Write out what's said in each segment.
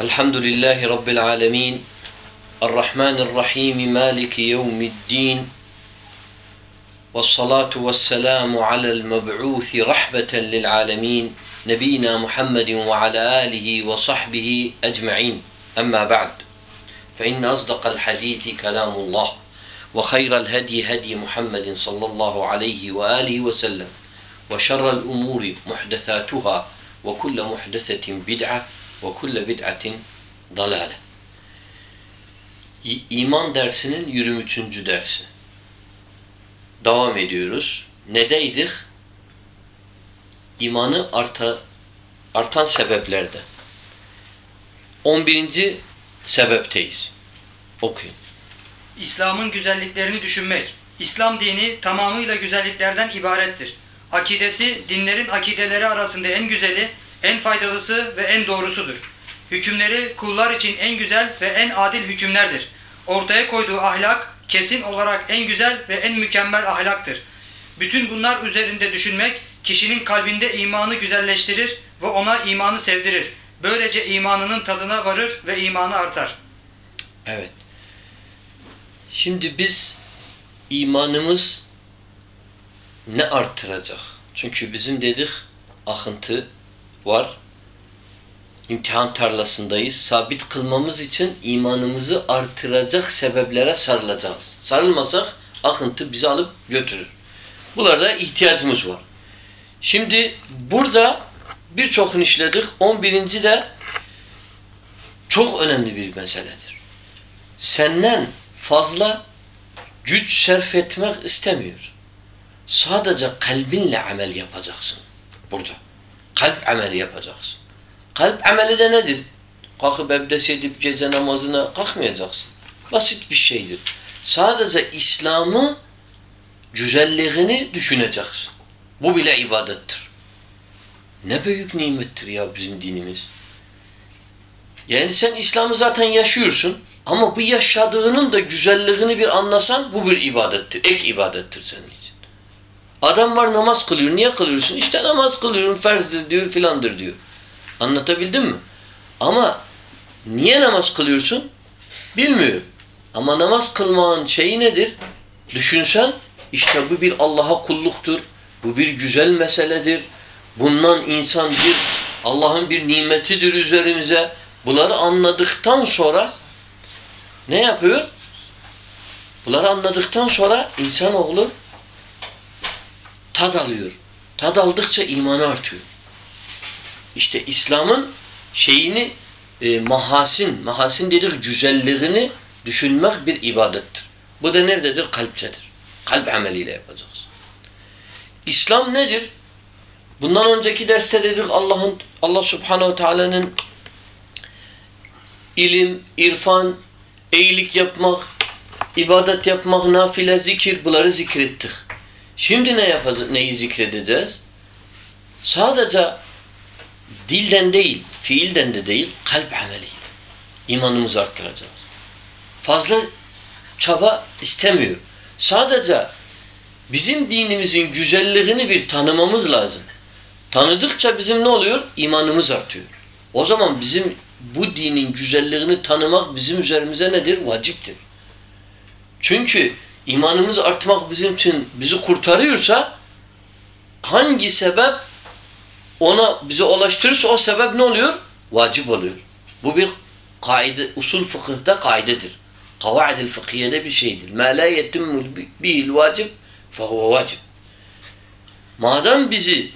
الحمد لله رب العالمين. الرحمن الرحيم مالك يوم الدين. والصلاة والسلام على المبعوث رحمة للعالمين نبينا محمد وعلى آله وصحبه أجمعين. أما بعد فإن أصدق الحديث كلام الله وخير الهدي هدي محمد صلى الله عليه وآله وسلم وشر الأمور محدثاتها وكل محدثة بدعة Ve kulle bid'atin dalale. İman dersinin 23. dersi. Devam ediyoruz. Nedeydik? İmanı arta, artan sebeplerde. 11. sebepteyiz. Okuyun. İslam'ın güzelliklerini düşünmek. İslam dini tamamıyla güzelliklerden ibarettir. Akidesi, dinlerin akideleri arasında en güzeli, en faydalısı ve en doğrusudur. Hükümleri kullar için en güzel ve en adil hükümlerdir. Ortaya koyduğu ahlak kesin olarak en güzel ve en mükemmel ahlaktır. Bütün bunlar üzerinde düşünmek kişinin kalbinde imanı güzelleştirir ve ona imanı sevdirir. Böylece imanının tadına varır ve imanı artar. Evet. Şimdi biz imanımız ne artıracak? Çünkü bizim dedik akıntı var. İmtihan tarlasındayız. Sabit kılmamız için imanımızı artıracak sebeplere sarılacağız. Sarılmasak akıntı bizi alıp götürür. Bunlarda ihtiyacımız var. Şimdi burada birçokunu işledik. 11. de çok önemli bir meseledir senden fazla güç sarf etmek istemiyor. Sadece kalbinle amel yapacaksın burada. Kalp ameli yapacaksın. Kalp ameli de nedir? Kalkıp ebdes edip gece namazına kalkmayacaksın. Basit bir şeydir. Sadece İslam'ı güzelliğini düşüneceksin. Bu bile ibadettir. Ne büyük nimettir ya bizim dinimiz. Yani sen İslam'ı zaten yaşıyorsun ama bu yaşadığının da güzelliğini bir anlasan bu bir ibadettir. Ek ibadettir senin için. Adam var namaz kılıyor. Niye kılıyorsun? İşte namaz kılıyorum ferzdir diyor filandır diyor. Anlatabildim mi? Ama niye namaz kılıyorsun? Bilmiyorum. Ama namaz kılmanın şeyi nedir? Düşünsen işte bu bir Allah'a kulluktur. Bu bir güzel meseledir. Bundan insan bir Allah'ın bir nimetidir üzerimize. Bunları anladıktan sonra ne yapıyor? Bunları anladıktan sonra insanoğlu tad alıyor. Tad aldıkça imanı artıyor. İşte İslam'ın şeyini e, mahasin, mahasin dedik güzelliğini düşünmek bir ibadettir. Bu da nerededir? Kalptedir. Kalp ameliyle yapacağız. İslam nedir? Bundan önceki derste dedik Allah'ın Allah Subhanahu Teala'nın ilim, irfan, iyilik yapmak, ibadet yapmak, nafile, zikir bunları zikrettik. Şimdi ne yapacağız? Neyi zikredeceğiz? Sadece dilden değil, fiilden de değil, kalp ameliyle. İmanımızı arttıracağız. Fazla çaba istemiyor. Sadece bizim dinimizin güzelliğini bir tanımamız lazım. Tanıdıkça bizim ne oluyor? İmanımız artıyor. O zaman bizim bu dinin güzelliğini tanımak bizim üzerimize nedir? Vaciptir. Çünkü imanımız artmak bizim için bizi kurtarıyorsa hangi sebep ona bize ulaştırırsa o sebep ne oluyor? Vacip oluyor. Bu bir kaide, usul fıkıhta kaidedir. Kavaidil fıkhiyede bir şeydir. Ma la yetimmul bihil vacip fehuve vacip. Madem bizi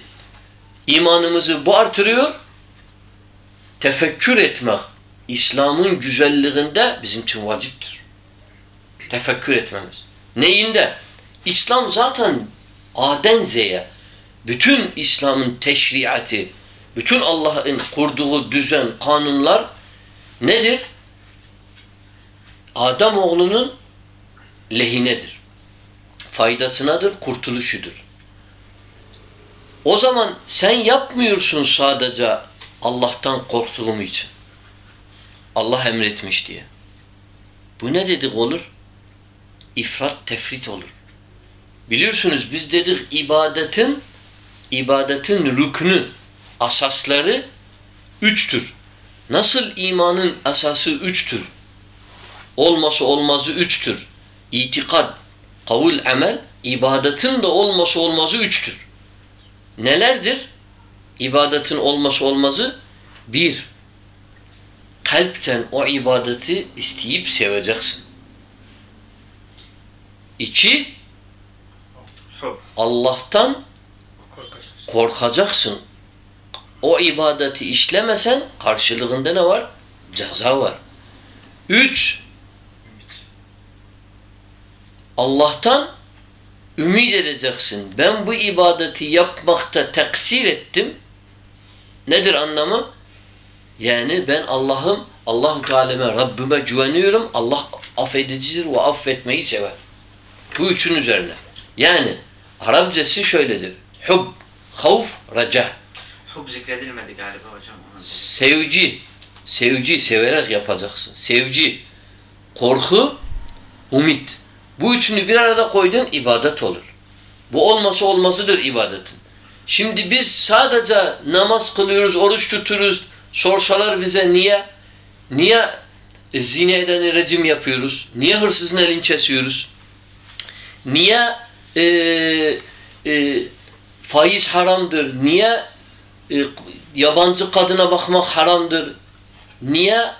imanımızı bu artırıyor tefekkür etmek İslam'ın güzelliğinde bizim için vaciptir. Tefekkür etmemiz. Neyinde? İslam zaten Aden Z'ye bütün İslam'ın teşriatı, bütün Allah'ın kurduğu düzen, kanunlar nedir? Adam oğlunun lehinedir. Faydasınadır, kurtuluşudur. O zaman sen yapmıyorsun sadece Allah'tan korktuğum için. Allah emretmiş diye. Bu ne dedik olur? İfrat tefrit olur. Biliyorsunuz biz dedik ibadetin ibadetin rüknü, asasları üçtür. Nasıl imanın esası üçtür? Olması olmazı üçtür. İtikad, kavul, amel, ibadetin de olması olmazı üçtür. Nelerdir? İbadetin olması olmazı bir, kalpten o ibadeti isteyip seveceksin. İki. Allah'tan Korkacaksın. O ibadeti işlemesen karşılığında ne var? Ceza var. Üç, Allah'tan ümit edeceksin. Ben bu ibadeti yapmakta taksir ettim. Nedir anlamı? Yani ben Allah'ım, Allahu Teala'ma, Rabbime güveniyorum. Allah affedicidir ve affetmeyi sever. Bu üçün üzerine. Yani Arapçası şöyledir. Hub, havf, raca. Hub zikredilmedi galiba hocam. Sevci, sevci severek yapacaksın. Sevci, korku, umut. Bu üçünü bir arada koydun ibadet olur. Bu olması olmasıdır ibadetin. Şimdi biz sadece namaz kılıyoruz, oruç tutuyoruz. Sorsalar bize niye? Niye zina edeni rejim yapıyoruz? Niye hırsızın elini kesiyoruz? Niye e, e, faiz haramdır? Niye e, yabancı kadına bakmak haramdır? Niye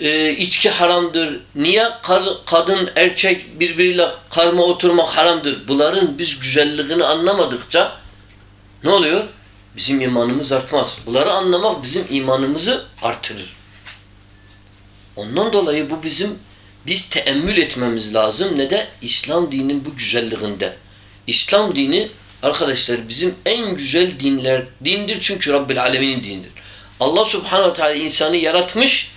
e, içki haramdır? Niye kar- kadın erkek birbiriyle karma oturmak haramdır? Bunların biz güzelliğini anlamadıkça ne oluyor? Bizim imanımız artmaz. Bunları anlamak bizim imanımızı artırır. Ondan dolayı bu bizim biz teemmül etmemiz lazım. Ne de İslam dininin bu güzelliğinde. İslam dini arkadaşlar bizim en güzel dinler dindir çünkü Rabbil Alemin'in dinidir. Allah Subhanahu Teala insanı yaratmış.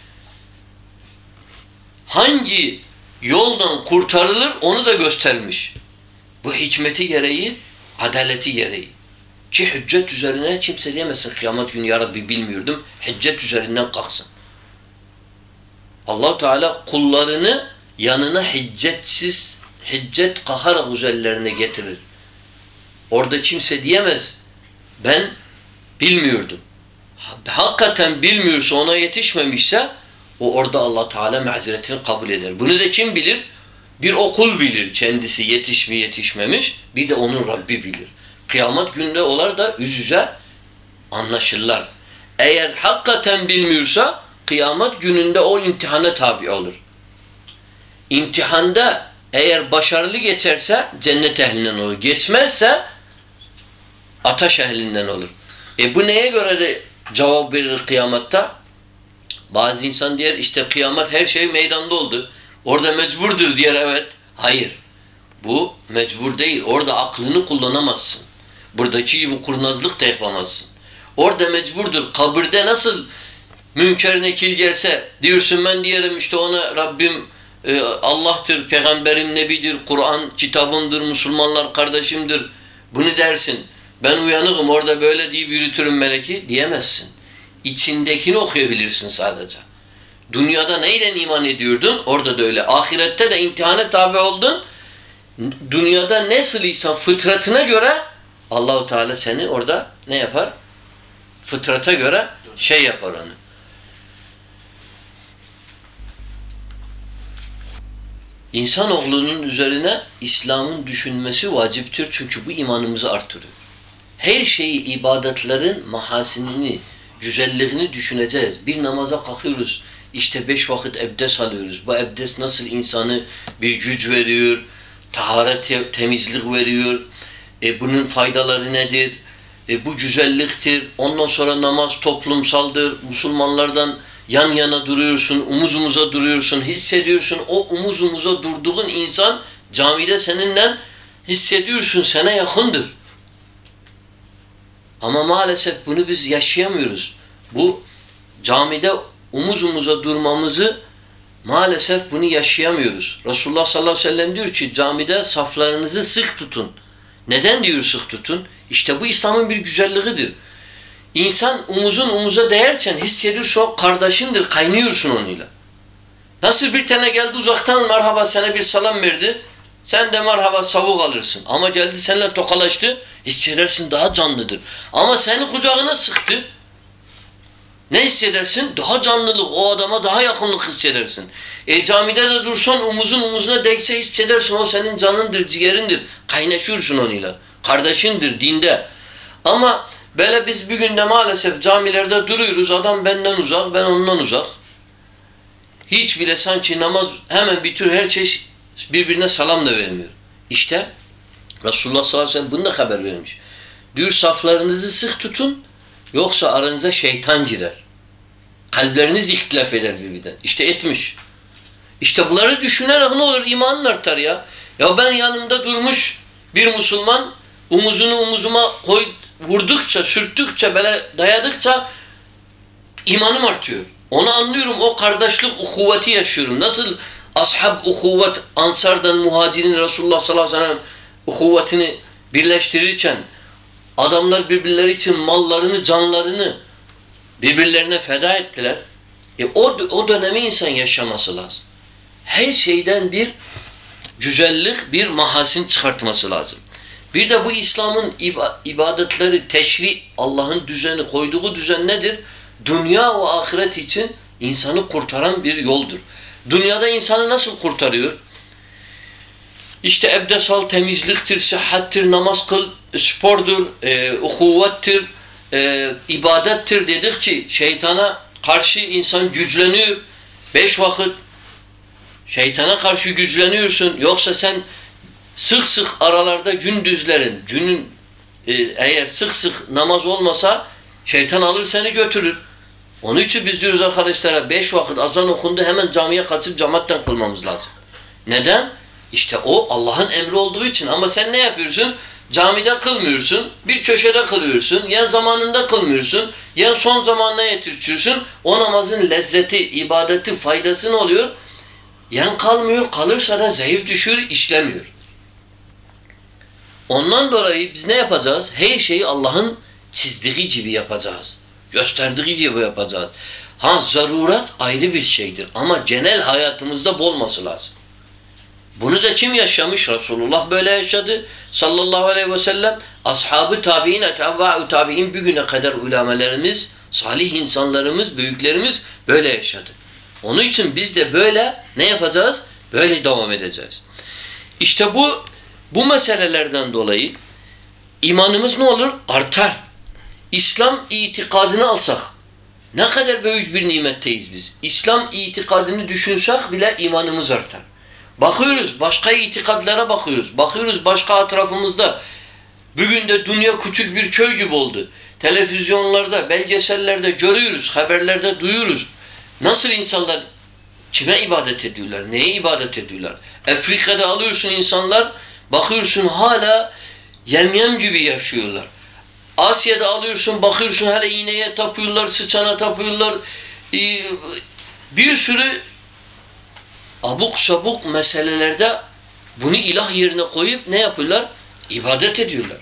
Hangi yoldan kurtarılır onu da göstermiş. Bu hikmeti gereği, adaleti gereği. Ki hüccet üzerine kimse diyemezsin kıyamet günü ya Rabbi bilmiyordum. Hüccet üzerinden kalksın. Allah Teala kullarını yanına hiccetsiz, hiccet kaharak üzerlerine getirir. Orada kimse diyemez ben bilmiyordum. Hakikaten bilmiyorsa ona yetişmemişse o orada allah Teala mazeretini kabul eder. Bunu da kim bilir? Bir okul bilir kendisi yetiş mi yetişmemiş. Bir de onun Rabbi bilir. Kıyamet gününde onlar da yüz yüze anlaşırlar. Eğer hakikaten bilmiyorsa kıyamet gününde o imtihana tabi olur. İmtihanda eğer başarılı geçerse cennet ehlinden olur. Geçmezse ateş ehlinden olur. E bu neye göre de cevap verir kıyamatta? Bazı insan diyor işte kıyamet her şey meydanda oldu. Orada mecburdur diyor evet. Hayır. Bu mecbur değil. Orada aklını kullanamazsın. Buradaki gibi kurnazlık da yapamazsın. Orada mecburdur. Kabirde nasıl münker nekil gelse diyorsun ben diyelim işte ona Rabbim e, Allah'tır, peygamberim nebidir, Kur'an kitabımdır, Müslümanlar kardeşimdir. Bunu dersin. Ben uyanıkım orada böyle deyip yürütürüm meleki diyemezsin. İçindekini okuyabilirsin sadece. Dünyada neyle iman ediyordun? Orada da öyle. Ahirette de imtihana tabi oldun. Dünyada nasılıysan fıtratına göre Allahu Teala seni orada ne yapar? Fıtrata göre şey yapar onu. İnsanoğlunun üzerine İslam'ın düşünmesi vaciptir çünkü bu imanımızı artırıyor. Her şeyi ibadetlerin mahasinini, güzelliğini düşüneceğiz. Bir namaza kalkıyoruz. İşte beş vakit ebdes alıyoruz. Bu ebdes nasıl insanı bir güç veriyor, taharet, temizlik veriyor. E bunun faydaları nedir? E bu güzelliktir. Ondan sonra namaz toplumsaldır. Müslümanlardan yan yana duruyorsun, omuz omuza duruyorsun, hissediyorsun. O omuz omuza durduğun insan camide seninle hissediyorsun, sana yakındır. Ama maalesef bunu biz yaşayamıyoruz. Bu camide omuz omuza durmamızı maalesef bunu yaşayamıyoruz. Resulullah sallallahu aleyhi ve sellem diyor ki camide saflarınızı sık tutun. Neden diyor sık tutun? İşte bu İslam'ın bir güzelliğidir. İnsan omuzun omuza değersen hissediyorsun o kardeşindir, kaynıyorsun onunla. Nasıl bir tane geldi uzaktan merhaba sana bir salam verdi. Sen de merhaba savuk alırsın. Ama geldi seninle tokalaştı. Hissedersin daha canlıdır. Ama seni kucağına sıktı. Ne hissedersin? Daha canlılık, o adama daha yakınlık hissedersin. E camide de dursan omuzun omuzuna değse hissedersin. O senin canındır, ciğerindir. Kaynaşıyorsun onunla. Kardeşindir dinde. Ama böyle biz bir günde maalesef camilerde duruyoruz. Adam benden uzak, ben ondan uzak. Hiç bile sanki namaz hemen bitiyor her şey birbirine salam da vermiyor. İşte Resulullah sallallahu aleyhi ve sellem bunu da haber vermiş. Diyor saflarınızı sık tutun yoksa aranıza şeytan girer. Kalpleriniz ihtilaf eder birbirinden. İşte etmiş. İşte bunları düşünerek ne olur? imanın artar ya. Ya ben yanımda durmuş bir Müslüman omuzunu omuzuma koy, vurdukça, sürttükçe, böyle dayadıkça imanım artıyor. Onu anlıyorum. O kardeşlik uhuvveti yaşıyorum. Nasıl ashab uhuvvet ansardan muhacirin Resulullah sallallahu aleyhi ve sellem uhuvvetini birleştirirken adamlar birbirleri için mallarını, canlarını birbirlerine feda ettiler. E o, o dönemi insan yaşaması lazım. Her şeyden bir güzellik, bir mahasin çıkartması lazım. Bir de bu İslam'ın ibadetleri, teşri, Allah'ın düzeni, koyduğu düzen nedir? Dünya ve ahiret için insanı kurtaran bir yoldur. Dünyada insanı nasıl kurtarıyor? İşte ebdesal temizliktir, sıhhattir, namaz kıl, spordur, e, uhuvvettir, e, ibadettir dedikçe şeytana karşı insan güçleniyor. Beş vakit şeytana karşı güçleniyorsun. Yoksa sen sık sık aralarda gündüzlerin, günün e, eğer sık sık namaz olmasa şeytan alır seni götürür. Onun için biz diyoruz arkadaşlara beş vakit azan okundu hemen camiye kaçıp cemaatten kılmamız lazım. Neden? İşte o Allah'ın emri olduğu için ama sen ne yapıyorsun? Camide kılmıyorsun, bir köşede kılıyorsun, ya zamanında kılmıyorsun, ya son zamanına yetiştiriyorsun. O namazın lezzeti, ibadeti, faydası ne oluyor? Yan kalmıyor, kalırsa da zayıf düşür, işlemiyor. Ondan dolayı biz ne yapacağız? Her şeyi Allah'ın çizdiği gibi yapacağız. Gösterdiği gibi yapacağız. Ha zaruret ayrı bir şeydir ama genel hayatımızda bolması lazım. Bunu da kim yaşamış? Resulullah böyle yaşadı. Sallallahu aleyhi ve sellem. Ashabı tabi'in, etavva'u tabi'in bugüne kadar ulemelerimiz, salih insanlarımız, büyüklerimiz böyle yaşadı. Onun için biz de böyle ne yapacağız? Böyle devam edeceğiz. İşte bu bu meselelerden dolayı imanımız ne olur? Artar. İslam itikadını alsak ne kadar büyük bir nimetteyiz biz. İslam itikadını düşünsek bile imanımız artar. Bakıyoruz başka itikadlara bakıyoruz. Bakıyoruz başka etrafımızda. Bugün de dünya küçük bir köy gibi oldu. Televizyonlarda, belgesellerde görüyoruz, haberlerde duyuyoruz. Nasıl insanlar kime ibadet ediyorlar, neye ibadet ediyorlar? Afrika'da alıyorsun insanlar, bakıyorsun hala yemyem gibi yaşıyorlar. Asya'da alıyorsun, bakıyorsun hala iğneye tapıyorlar, sıçana tapıyorlar. Ee, bir sürü abuk sabuk meselelerde bunu ilah yerine koyup ne yapıyorlar? İbadet ediyorlar.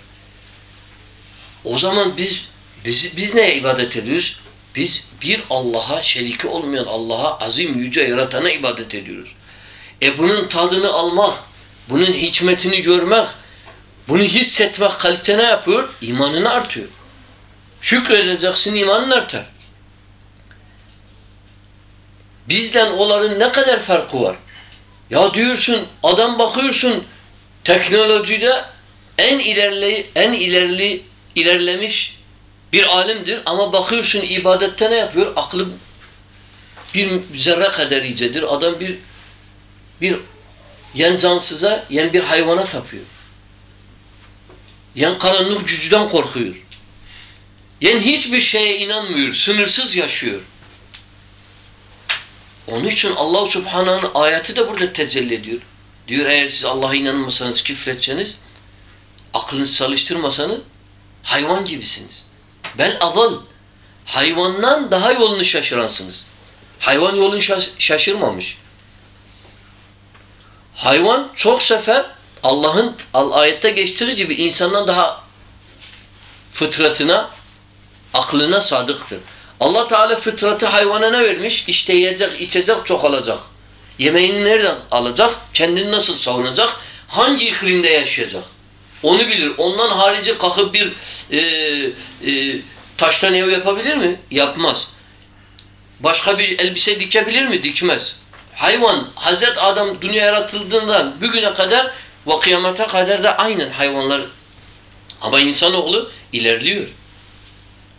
O zaman biz biz, biz neye ibadet ediyoruz? Biz bir Allah'a, şeriki olmayan Allah'a, azim yüce yaratana ibadet ediyoruz. E bunun tadını almak, bunun hikmetini görmek, bunu hissetmek kalpte ne yapıyor? İmanını artıyor. Şükredeceksin imanın artar. Bizden onların ne kadar farkı var? Ya diyorsun adam bakıyorsun teknolojide en ilerli en ilerli ilerlemiş bir alimdir ama bakıyorsun ibadette ne yapıyor? Aklı bir zerre kadar iyicedir. Adam bir bir yen cansıza yen bir hayvana tapıyor. Yen karanlık gücüden korkuyor. Yen hiçbir şeye inanmıyor. Sınırsız yaşıyor. Onun için Allah Subhanahu'nun ayeti de burada tecelli ediyor. Diyor eğer siz Allah'a inanmasanız, küfretseniz, aklınızı çalıştırmasanız hayvan gibisiniz. Bel aval. Hayvandan daha yolunu şaşıransınız. Hayvan yolunu şaş şaşırmamış. Hayvan çok sefer Allah'ın ayette geçtiği gibi insandan daha fıtratına, aklına sadıktır. Allah Teala fıtratı hayvana ne vermiş? İşte yiyecek, içecek, çok alacak. Yemeğini nereden alacak? Kendini nasıl savunacak? Hangi iklimde yaşayacak? Onu bilir. Ondan harici kalkıp bir e, e, taştan ev yapabilir mi? Yapmaz. başka bir elbise dikebilir mi? Dikmez. Hayvan, Hazret Adam dünya yaratıldığından bugüne kadar ve kıyamete kadar da aynen hayvanlar ama insanoğlu ilerliyor.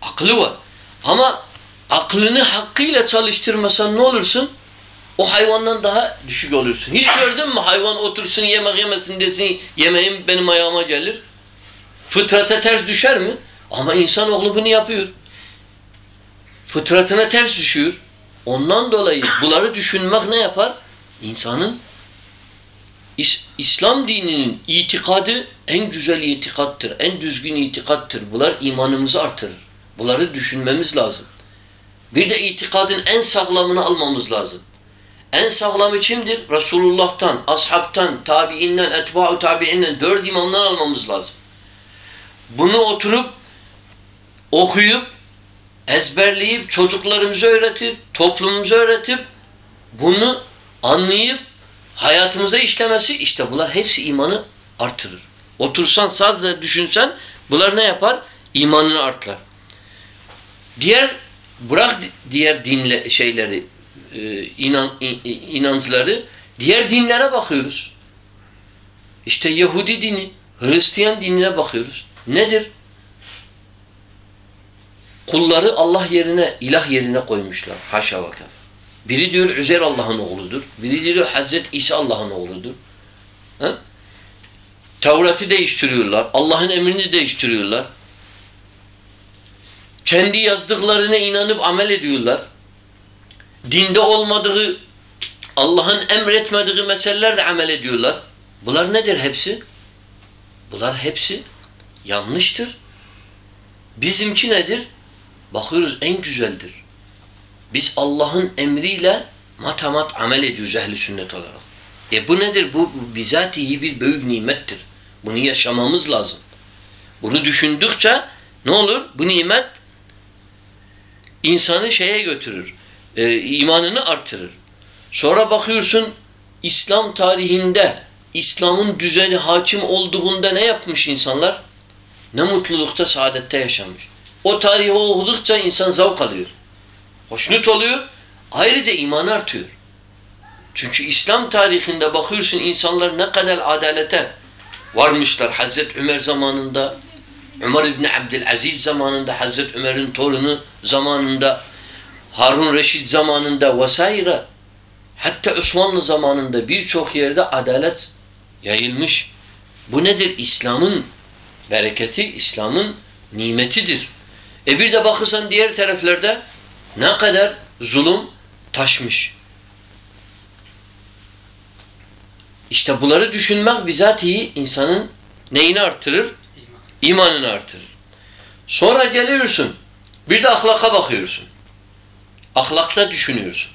Aklı var. Ama aklını hakkıyla çalıştırmasan ne olursun? O hayvandan daha düşük olursun. Hiç gördün mü hayvan otursun yemek yemesin desin yemeğim benim ayağıma gelir. Fıtrata ters düşer mi? Ama insanoğlu bunu yapıyor. Fıtratına ters düşüyor. Ondan dolayı bunları düşünmek ne yapar? İnsanın İs- İslam dininin itikadı en güzel itikattır. En düzgün itikattır. Bunlar imanımızı artırır. Bunları düşünmemiz lazım. Bir de itikadın en sağlamını almamız lazım. En sağlamı kimdir? Resulullah'tan, ashabtan, tabiinden, etba'u tabiinden dört imamdan almamız lazım. Bunu oturup okuyup ezberleyip çocuklarımıza öğretip toplumumuza öğretip bunu anlayıp hayatımıza işlemesi işte bunlar hepsi imanı artırır. Otursan sadece düşünsen bunlar ne yapar? İmanını artar. Diğer bırak di- diğer dinle şeyleri e, inan in- inançları diğer dinlere bakıyoruz. İşte Yahudi dini, Hristiyan dinine bakıyoruz. Nedir? Kulları Allah yerine, ilah yerine koymuşlar. Haşa kef. Biri diyor Üzeyr Allah'ın oğludur. Biri diyor Hazreti İsa Allah'ın oğludur. Ha? Tevrat'ı değiştiriyorlar. Allah'ın emrini değiştiriyorlar. Kendi yazdıklarına inanıp amel ediyorlar. Dinde olmadığı, Allah'ın emretmediği meselelerle amel ediyorlar. Bunlar nedir hepsi? Bunlar hepsi yanlıştır. Bizimki nedir? Bakıyoruz en güzeldir. Biz Allah'ın emriyle matamat amel ediyoruz ehli sünnet olarak. E bu nedir? Bu bizatihi bir büyük nimettir. Bunu yaşamamız lazım. Bunu düşündükçe ne olur? Bu nimet insanı şeye götürür. E, imanını artırır. Sonra bakıyorsun İslam tarihinde İslam'ın düzeni hakim olduğunda ne yapmış insanlar? Ne mutlulukta, saadette yaşamış. O tarihi okudukça insan zavk alıyor. Hoşnut oluyor. Ayrıca iman artıyor. Çünkü İslam tarihinde bakıyorsun insanlar ne kadar adalete varmışlar. Hazreti Ömer zamanında, Ömer İbni Abdülaziz zamanında, Hazreti Ömer'in torunu zamanında, Harun Reşit zamanında vesaire. Hatta Osmanlı zamanında birçok yerde adalet yayılmış. Bu nedir? İslam'ın bereketi, İslam'ın nimetidir. E bir de bakırsan diğer taraflarda ne kadar zulüm taşmış. İşte bunları düşünmek bizatihi insanın neyini artırır? İmanını artırır. Sonra geliyorsun. Bir de ahlaka bakıyorsun. Ahlakta düşünüyorsun.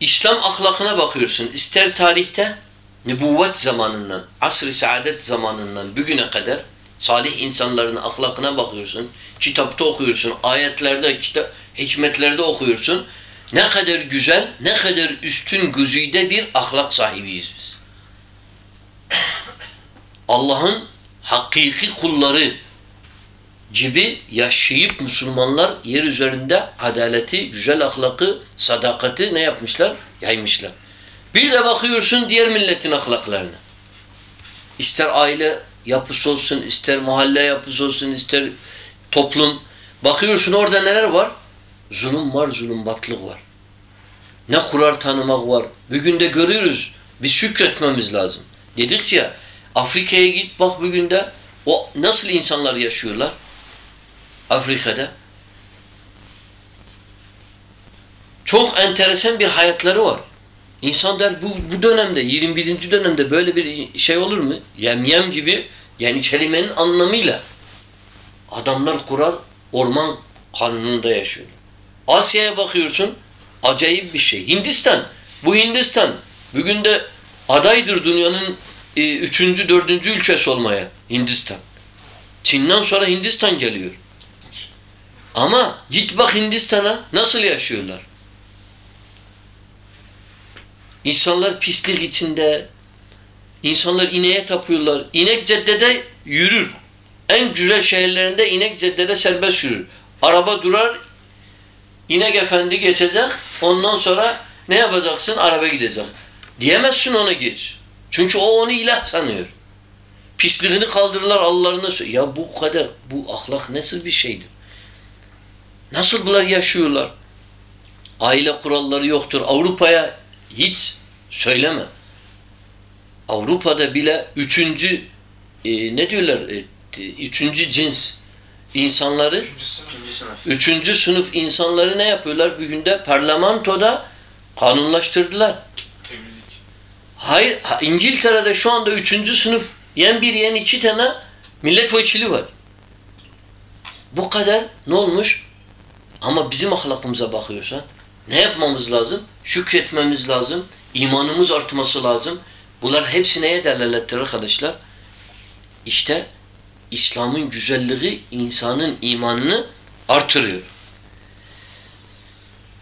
İslam ahlakına bakıyorsun. İster tarihte nübüvvet zamanından, asr-ı saadet zamanından bugüne kadar salih insanların ahlakına bakıyorsun. Kitapta okuyorsun. Ayetlerde, kitap, hikmetlerde okuyorsun. Ne kadar güzel, ne kadar üstün güzide bir ahlak sahibiyiz biz. Allah'ın hakiki kulları gibi yaşayıp Müslümanlar yer üzerinde adaleti, güzel ahlakı, sadakati ne yapmışlar? Yaymışlar. Bir de bakıyorsun diğer milletin ahlaklarına. İster aile yapısı olsun, ister mahalle yapısı olsun, ister toplum. Bakıyorsun orada neler var? Zulüm var, zulüm batlık var. Ne kurar tanımak var. Bugün de görüyoruz. Biz şükretmemiz lazım. Dedik ya Afrika'ya git bak bugün de o nasıl insanlar yaşıyorlar? Afrika'da. Çok enteresan bir hayatları var. İnsan der bu, bu dönemde 21. dönemde böyle bir şey olur mu? Yem yem gibi yani kelimenin anlamıyla adamlar kurar orman kanununda yaşıyor. Asya'ya bakıyorsun acayip bir şey. Hindistan. Bu Hindistan bugün de adaydır dünyanın e, üçüncü, dördüncü ülkesi olmaya Hindistan. Çin'den sonra Hindistan geliyor. Ama git bak Hindistan'a nasıl yaşıyorlar. İnsanlar pislik içinde. İnsanlar ineğe tapıyorlar. İnek caddede yürür. En güzel şehirlerinde inek caddede serbest yürür. Araba durar, İnek efendi geçecek. Ondan sonra ne yapacaksın? Araba gidecek. Diyemezsin ona geç. Çünkü o onu ilah sanıyor. Pisliğini kaldırırlar Allah'ına. Ya bu kadar, bu ahlak nasıl bir şeydir? Nasıl bunlar yaşıyorlar? Aile kuralları yoktur. Avrupa'ya hiç söyleme. Avrupa'da bile üçüncü e, ne diyorlar? E, üçüncü cins insanları Üçüncü sınıf. Üçüncü sınıf insanları ne yapıyorlar? Bir günde parlamentoda kanunlaştırdılar. Hayır, ha- İngiltere'de şu anda üçüncü sınıf yen bir yen iki tane milletvekili var. Bu kadar ne olmuş? Ama bizim ahlakımıza bakıyorsan ne yapmamız lazım? Şükretmemiz lazım. İmanımız artması lazım. Bunlar hepsi neye delalettir arkadaşlar? İşte İslam'ın güzelliği insanın imanını artırıyor.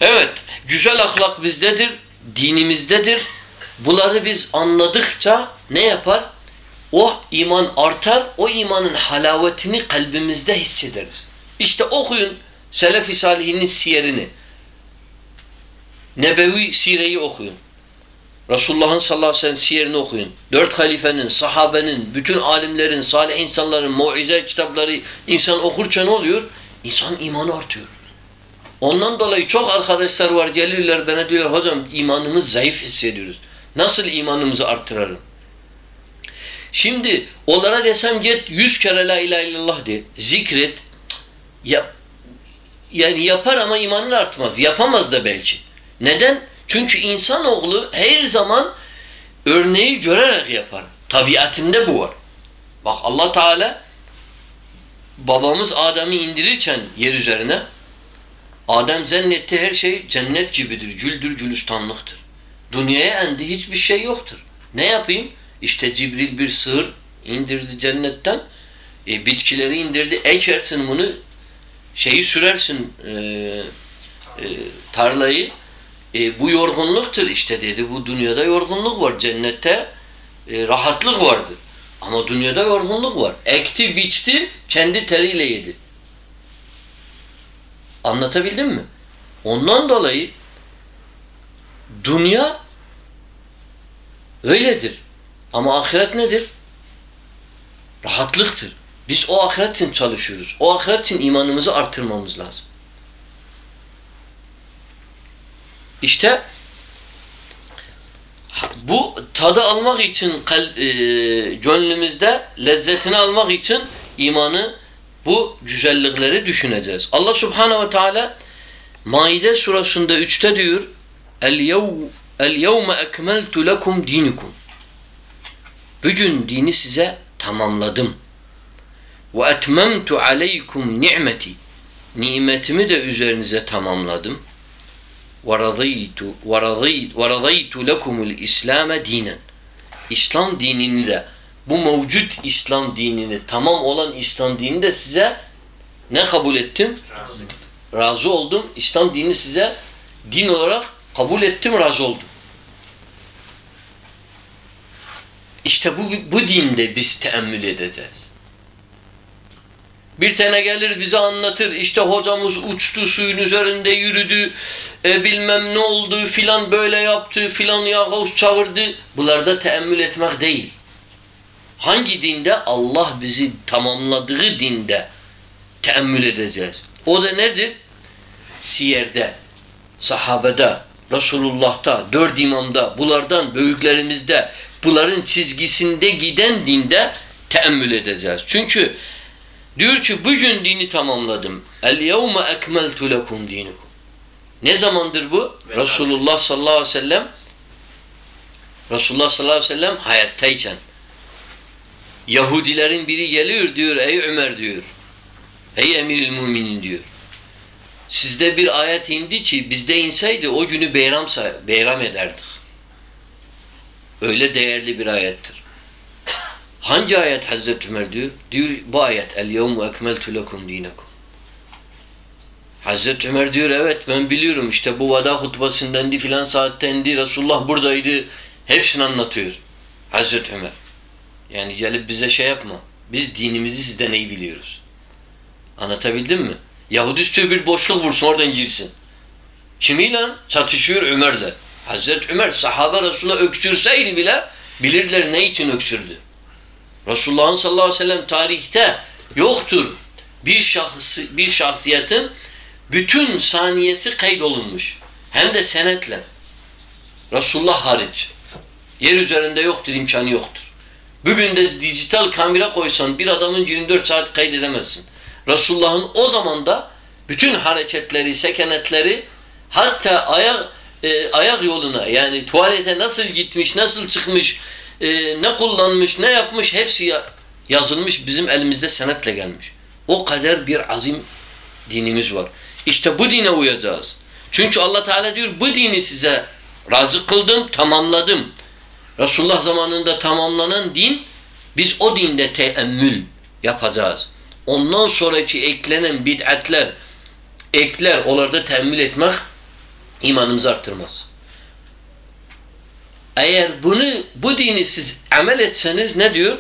Evet, güzel ahlak bizdedir, dinimizdedir. Bunları biz anladıkça ne yapar? O iman artar, o imanın halavetini kalbimizde hissederiz. İşte okuyun Selefi Salihinin siyerini. Nebevi sireyi okuyun. Resulullah'ın sallallahu aleyhi ve sellem siyerini okuyun. Dört halifenin, sahabenin, bütün alimlerin, salih insanların, muize kitapları insan okurken ne oluyor? İnsanın imanı artıyor. Ondan dolayı çok arkadaşlar var gelirler bana diyorlar hocam imanımız zayıf hissediyoruz. Nasıl imanımızı arttıralım? Şimdi onlara desem git yüz kere la ilahe illallah de zikret ya, yani yapar ama imanın artmaz. Yapamaz da belki. Neden? Çünkü insanoğlu her zaman örneği görerek yapar. Tabiatinde bu var. Bak Allah Teala babamız Adem'i indirirken yer üzerine Adem zannetti her şey cennet gibidir. Güldür gülistanlıktır. Dünyaya endi hiçbir şey yoktur. Ne yapayım? İşte Cibril bir sığır indirdi cennetten. E, bitkileri indirdi. Ekersin bunu şeyi sürersin e, e, tarlayı. E, bu yorgunluktur işte dedi. Bu dünyada yorgunluk var. Cennette e, rahatlık vardır. Ama dünyada yorgunluk var. Ekti, biçti, kendi teriyle yedi. Anlatabildim mi? Ondan dolayı dünya öyledir. Ama ahiret nedir? Rahatlıktır. Biz o ahiret için çalışıyoruz. O ahiret için imanımızı artırmamız lazım. İşte bu tadı almak için kalp, e, gönlümüzde lezzetini almak için imanı bu güzellikleri düşüneceğiz. Allah Subhanahu ve Teala Maide surasında 3'te diyor El yev el yevme ekmeltu lekum dinukum. Bugün dini size tamamladım. Ve etmemtu aleykum ni'meti. Nimetimi de üzerinize tamamladım. Ve radıytu ve radıytu lekumul İslam dinini de bu mevcut İslam dinini tamam olan İslam dinini de size ne kabul ettim? Razı oldum. İslam dinini size din olarak kabul ettim, razı oldum. İşte bu, bu dinde biz teemmül edeceğiz. Bir tane gelir bize anlatır işte hocamız uçtu suyun üzerinde yürüdü e, bilmem ne oldu filan böyle yaptı filan Yağuz çağırdı. Bunlarda teemmül etmek değil. Hangi dinde? Allah bizi tamamladığı dinde teemmül edeceğiz. O da nedir? Siyerde, sahabede, Resulullah'ta, dört imamda, bulardan, büyüklerimizde, bunların çizgisinde giden dinde teemmül edeceğiz. Çünkü diyor ki bugün dini tamamladım. El yevme ekmeltu lekum dinukum. Ne zamandır bu? Ve Resulullah sallallahu aleyhi ve sellem Resulullah sallallahu aleyhi ve sellem hayattayken Yahudilerin biri geliyor diyor ey Ömer diyor. Ey emiril müminin diyor. Sizde bir ayet indi ki bizde inseydi o günü beyram, beyram ederdik. Öyle değerli bir ayettir. Hangi ayet Hazreti Ömer diyor? Diyor bu ayet El yevmu ekmeltu lekum dinakum. Hazreti Ömer diyor evet ben biliyorum işte bu vada hutbasındendi filan saattendi Resulullah buradaydı. Hepsini anlatıyor. Hazreti Ömer. Yani gelip bize şey yapma. Biz dinimizi sizden iyi biliyoruz. Anlatabildim mi? Yahudi üstü bir boşluk vursun oradan girsin. Kimiyle? Çatışıyor Ömer'le. Hazreti Ömer sahabe Resulullah öksürseydi bile bilirler ne için öksürdü. Resulullah'ın sallallahu aleyhi ve sellem tarihte yoktur bir şahsı, bir şahsiyetin bütün saniyesi kaydolunmuş. Hem de senetle. Resulullah hariç. Yer üzerinde yoktur, imkanı yoktur. Bugün de dijital kamera koysan bir adamın 24 saat kaydedemezsin. Resulullah'ın o zamanda bütün hareketleri, sekenetleri hatta ayak e, ayak yoluna yani tuvalete nasıl gitmiş, nasıl çıkmış, e, ne kullanmış, ne yapmış hepsi ya- yazılmış bizim elimizde senetle gelmiş. O kadar bir azim dinimiz var. İşte bu dine uyacağız. Çünkü Allah Teala diyor bu dini size razı kıldım, tamamladım. Resulullah zamanında tamamlanan din biz o dinde teemmül yapacağız. Ondan sonraki eklenen bid'atler, ekler, onlarda teemmül etmek imanımızı artırmaz. Eğer bunu bu dini siz amel etseniz ne diyor?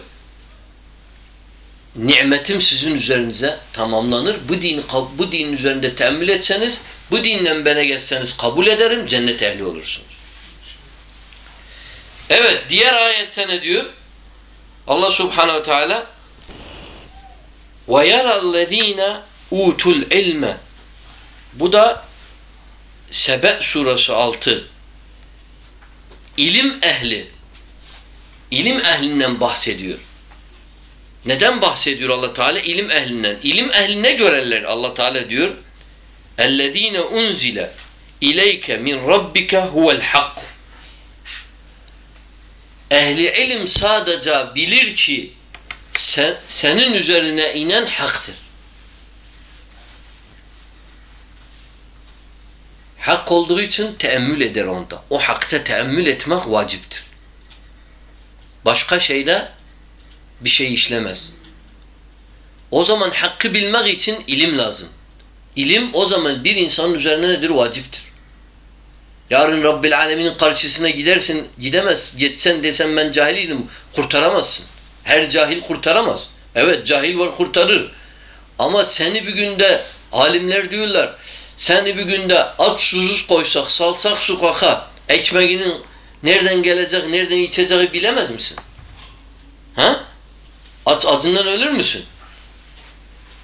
Nimetim sizin üzerinize tamamlanır. Bu din bu dinin üzerinde teemmül etseniz, bu dinle bana geçseniz kabul ederim, cennet ehli olursunuz. Evet, diğer ayette ne diyor? Allah Subhanahu Teala ve yara'llezine utul ilme Bu da Sebe suresi 6 ilim ehli ilim ehlinden bahsediyor. Neden bahsediyor Allah Teala ilim ehlinden? İlim ehline görenler Allah Teala diyor. "Ellezine unzile ileyke min rabbike huvel hak." Ehli ilim sadece bilir ki sen, senin üzerine inen haktır. Hak olduğu için teemmül eder onda. O hakta teemmül etmek vaciptir. Başka şeyde bir şey işlemez. O zaman hakkı bilmek için ilim lazım. İlim o zaman bir insanın üzerine nedir? Vaciptir. Yarın Rabbil Alemin'in karşısına gidersin, gidemez. Gitsen desen ben cahiliydim, kurtaramazsın. Her cahil kurtaramaz. Evet cahil var kurtarır. Ama seni bir günde alimler diyorlar seni bir günde aç susuz koysak, salsak sokaka, ekmeğinin nereden gelecek, nereden içeceği bilemez misin? Ha? Aç acından ölür müsün?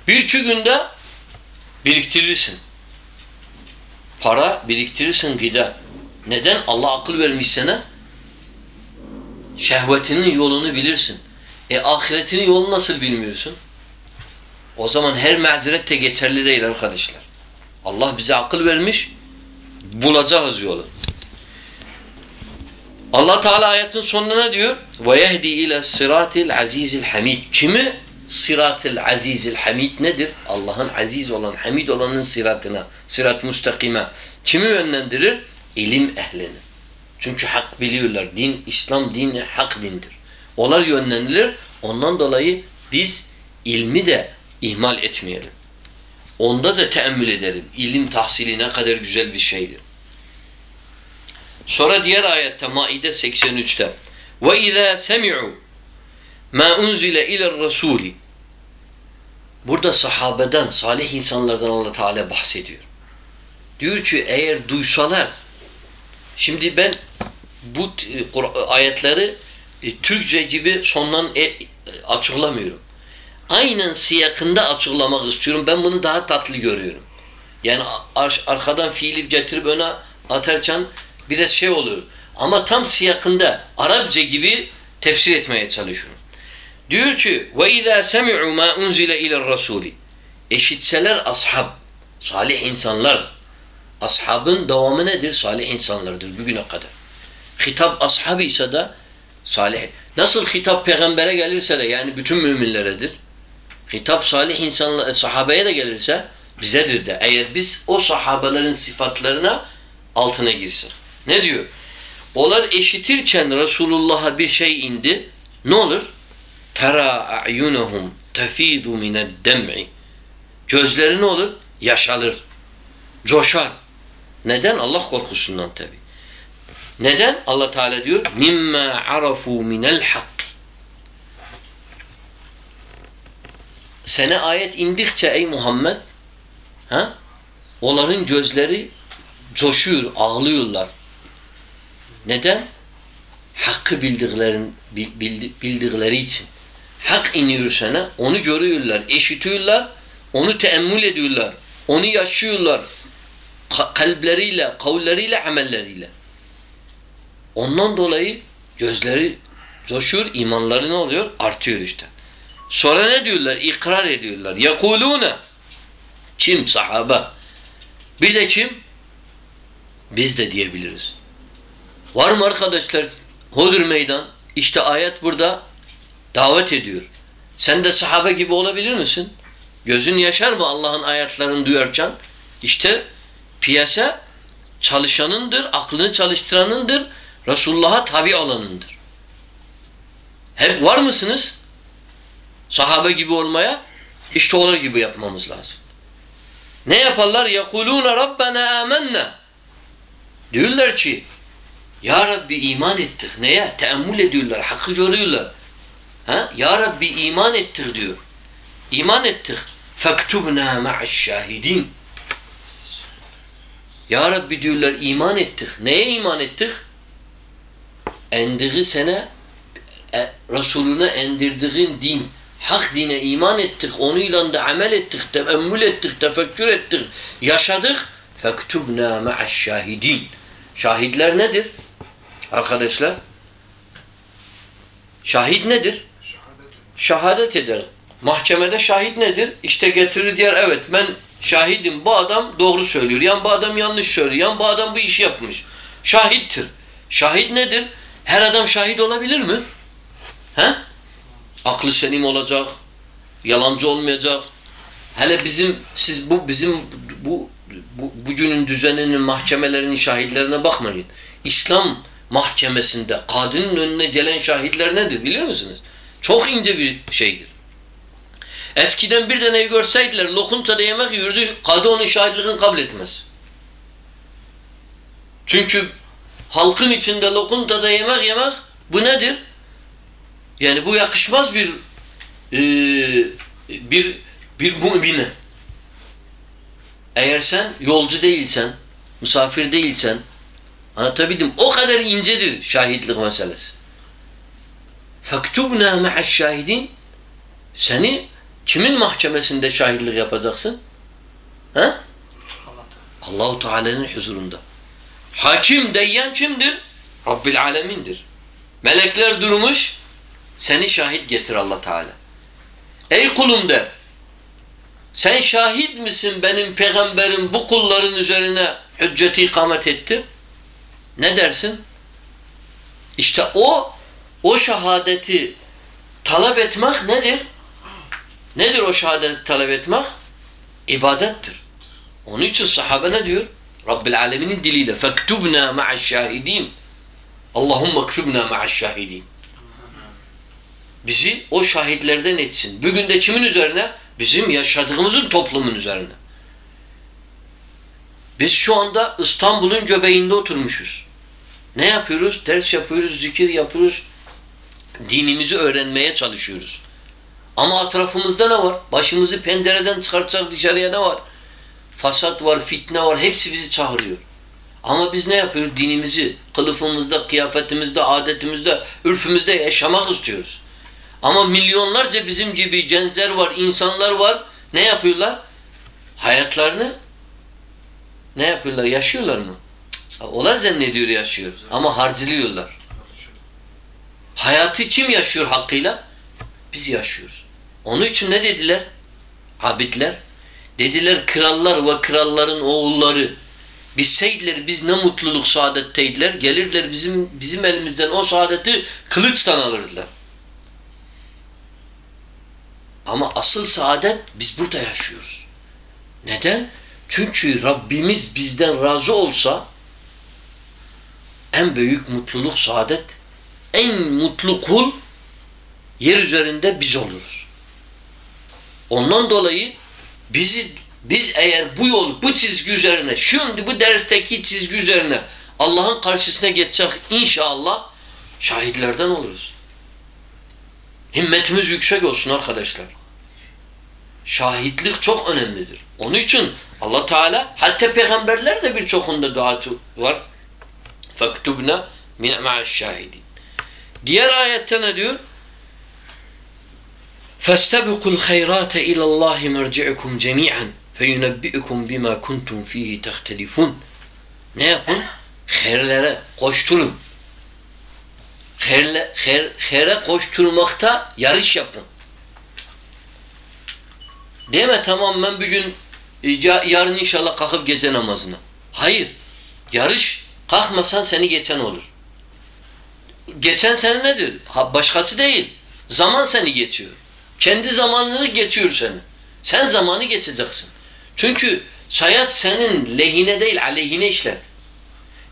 Bir iki günde biriktirirsin. Para biriktirirsin gıda. Neden? Allah akıl vermiş sana. Şehvetinin yolunu bilirsin. E ahiretinin yolunu nasıl bilmiyorsun? O zaman her mazeret de geçerli değil arkadaşlar. Allah bize akıl vermiş. Bulacağız yolu. Allah Teala ayetin sonuna ne diyor? Ve yehdi ile sıratil azizil hamid. Kimi? Sıratil azizil hamid nedir? Allah'ın aziz olan, hamid olanın sıratına, sırat-ı müstakime. Kimi yönlendirir? İlim ehlini. Çünkü hak biliyorlar. Din, İslam dini hak dindir. Onlar yönlendirilir. Ondan dolayı biz ilmi de ihmal etmeyelim. Onda da teemmül ederim. İlim tahsili ne kadar güzel bir şeydir. Sonra diğer ayette Maide 83'te ve izâ semi'u ma unzile iler rasûli Burada sahabeden, salih insanlardan Allah Teala bahsediyor. Diyor ki eğer duysalar şimdi ben bu ayetleri e, Türkçe gibi sondan e, açıklamıyorum. Aynen siyakında açıklamak istiyorum. Ben bunu daha tatlı görüyorum. Yani ar arkadan fiili getirip öne atarken biraz şey olur. Ama tam siyakında Arapça gibi tefsir etmeye çalışıyorum. Diyor ki ve izâ semi'u mâ unzile iler rasûli Eşitseler ashab, salih insanlar. Ashabın devamı nedir? Salih insanlardır bugüne kadar. Hitap ashab ise de salih. Nasıl hitap peygambere gelirse de yani bütün müminleredir. Hitap salih insanlar, sahabeye de gelirse bizedir de. Eğer biz o sahabelerin sıfatlarına altına girsek. Ne diyor? Onlar eşitirken Resulullah'a bir şey indi. Ne olur? Tera a'yunuhum tefizu mined dem'i. Gözleri ne olur? Yaşalır. Coşar. Neden? Allah korkusundan tabi. Neden? Allah Teala diyor mimma arafu minel hak. Sene ayet indikçe ey Muhammed ha? Onların gözleri coşuyor, ağlıyorlar. Neden? Hakkı bildiklerin bil- bildi- bildikleri için. Hak iniyor sana, onu görüyorlar, eşitiyorlar, onu teemmül ediyorlar, onu yaşıyorlar. Ka- kalpleriyle, kavlleriyle, amelleriyle. Ondan dolayı gözleri coşuyor, imanları ne oluyor? Artıyor işte. Sonra ne diyorlar? İkrar ediyorlar. Yekulune. Kim? Sahaba. Bir de kim? Biz de diyebiliriz. Var mı arkadaşlar? Hudur meydan. İşte ayet burada davet ediyor. Sen de sahabe gibi olabilir misin? Gözün yaşar mı Allah'ın ayetlerini duyarken? İşte piyasa çalışanındır, aklını çalıştıranındır, Resulullah'a tabi olanındır. Hep var mısınız? Sahabe gibi olmaya işte olur gibi yapmamız lazım. Ne yaparlar? Yekuluna Rabbena amennâ. Diyorlar ki Ya Rabbi iman ettik. Neye? Teammül ediyorlar. Hakkı görüyorlar. Ha? Ya Rabbi iman ettik diyor. İman ettik. Fektubna ma'aş-şahidin. Ya Rabbi diyorlar iman ettik. Neye iman ettik? Endiği sene e, Resulüne endirdiğin din hak dine iman ettik, onunla da amel ettik, teemmül ettik, tefekkür ettik, yaşadık. Fektubna ma'aş şahidin. Şahitler nedir? Arkadaşlar. Şahit nedir? Şahadet eder. Mahkemede şahit nedir? İşte getirir diğer evet ben şahidim bu adam doğru söylüyor. Yan bu adam yanlış söylüyor. Yan bu adam bu işi yapmış. Şahittir. Şahit nedir? Her adam şahit olabilir mi? He? Aklı selim olacak. Yalancı olmayacak. Hele bizim siz bu bizim bu, bu bugünün düzeninin mahkemelerinin şahitlerine bakmayın. İslam mahkemesinde kadının önüne gelen şahitler nedir biliyor musunuz? Çok ince bir şeydir. Eskiden bir deneyi görseydiler lokuntada yemek yiyordu, kadı onun şahitliğini kabul etmez. Çünkü halkın içinde lokuntada yemek yemek bu nedir? Yani bu yakışmaz bir e, bir bir mümine. Eğer sen yolcu değilsen, misafir değilsen anlatabildim. O kadar incedir şahitlik meselesi. Faktubna ma'aş şahidin seni kimin mahkemesinde şahitlik yapacaksın? He? Allahu Teala'nın huzurunda. Hakim deyyen kimdir? Rabbil alemindir. Melekler durmuş, seni şahit getir Allah Teala. Ey kulum der. Sen şahit misin benim peygamberim bu kulların üzerine hücceti ikamet etti? Ne dersin? İşte o o şahadeti talep etmek nedir? Nedir o şahadeti talep etmek? İbadettir. Onun için sahabe ne diyor? Rabbil aleminin diliyle fektubna ma'aş şahidin. Allahumme ktubna ma'aş şahidin. Bizi o şahitlerden etsin. Bugün de kimin üzerine? Bizim yaşadığımızın toplumun üzerine. Biz şu anda İstanbul'un göbeğinde oturmuşuz. Ne yapıyoruz? Ders yapıyoruz, zikir yapıyoruz. Dinimizi öğrenmeye çalışıyoruz. Ama etrafımızda ne var? Başımızı pencereden çıkartsak dışarıya ne var? Fasat var, fitne var. Hepsi bizi çağırıyor. Ama biz ne yapıyoruz? Dinimizi kılıfımızda, kıyafetimizde, adetimizde, ürfümüzde yaşamak istiyoruz. Ama milyonlarca bizim gibi cenzer var, insanlar var. Ne yapıyorlar? Hayatlarını ne yapıyorlar? Yaşıyorlar mı? Onlar zannediyor yaşıyor. Ama harcılıyorlar. Hayatı kim yaşıyor hakkıyla? Biz yaşıyoruz. Onun için ne dediler? Abidler. Dediler krallar ve kralların oğulları. Biz seyitler biz ne mutluluk saadetteydiler. Gelirler bizim bizim elimizden o saadeti kılıçtan alırdılar. Ama asıl saadet biz burada yaşıyoruz. Neden? Çünkü Rabbimiz bizden razı olsa en büyük mutluluk, saadet, en mutlu kul yer üzerinde biz oluruz. Ondan dolayı bizi biz eğer bu yol, bu çizgi üzerine, şimdi bu dersteki çizgi üzerine Allah'ın karşısına geçecek inşallah şahitlerden oluruz. Himmetimiz yüksek olsun arkadaşlar. Şahitlik çok önemlidir. Onun için Allah Teala hatta peygamberler de birçokunda duası var. Faktubna min ma'aş-şahidin. Diğer ayette ne diyor? Fastebikul hayrate ila Allah merci'ukum cemi'an feyunebbi'ukum bima kuntum fihi tahtelifun. Ne yapın? Hayırlara koşturun. Hayırle, hayır, hayra koşturmakta yarış yapın. Deme tamam ben bugün e, ya- yarın inşallah kalkıp gece namazına. Hayır. Yarış kalkmasan seni geçen olur. Geçen sene nedir? Ha, başkası değil. Zaman seni geçiyor. Kendi zamanını geçiyor seni. Sen zamanı geçeceksin. Çünkü sayat senin lehine değil aleyhine işler.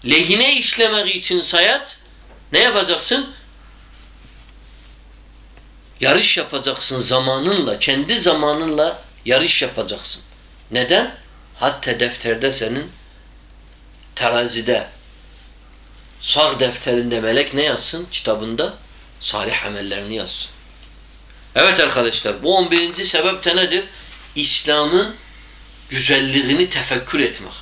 Lehine işlemek için sayat ne yapacaksın? Yarış yapacaksın zamanınla, kendi zamanınla yarış yapacaksın. Neden? Hatta defterde senin terazide sağ defterinde melek ne yazsın? Kitabında salih amellerini yazsın. Evet arkadaşlar bu 11. sebep de nedir? İslam'ın güzelliğini tefekkür etmek.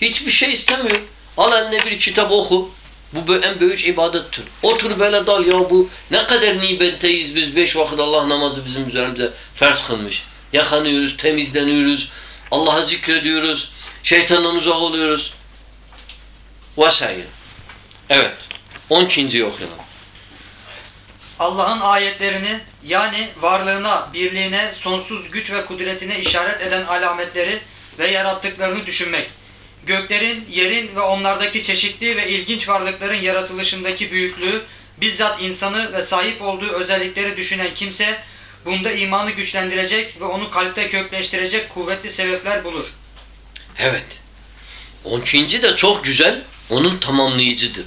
Hiçbir şey istemiyor. Al eline bir kitap oku. Bu en büyük ibadettir. Otur böyle dal ya bu ne kadar nimetteyiz biz beş vakit Allah namazı bizim üzerimize farz kılmış. Yakanıyoruz, temizleniyoruz, Allah'a zikrediyoruz, şeytandan uzak oluyoruz. Vesaire. Evet. 12. okuyalım. Allah'ın ayetlerini yani varlığına, birliğine, sonsuz güç ve kudretine işaret eden alametleri ve yarattıklarını düşünmek. Göklerin, yerin ve onlardaki çeşitli ve ilginç varlıkların yaratılışındaki büyüklüğü, bizzat insanı ve sahip olduğu özellikleri düşünen kimse, bunda imanı güçlendirecek ve onu kalpte kökleştirecek kuvvetli sebepler bulur. Evet. 12. de çok güzel. Onun tamamlayıcıdır.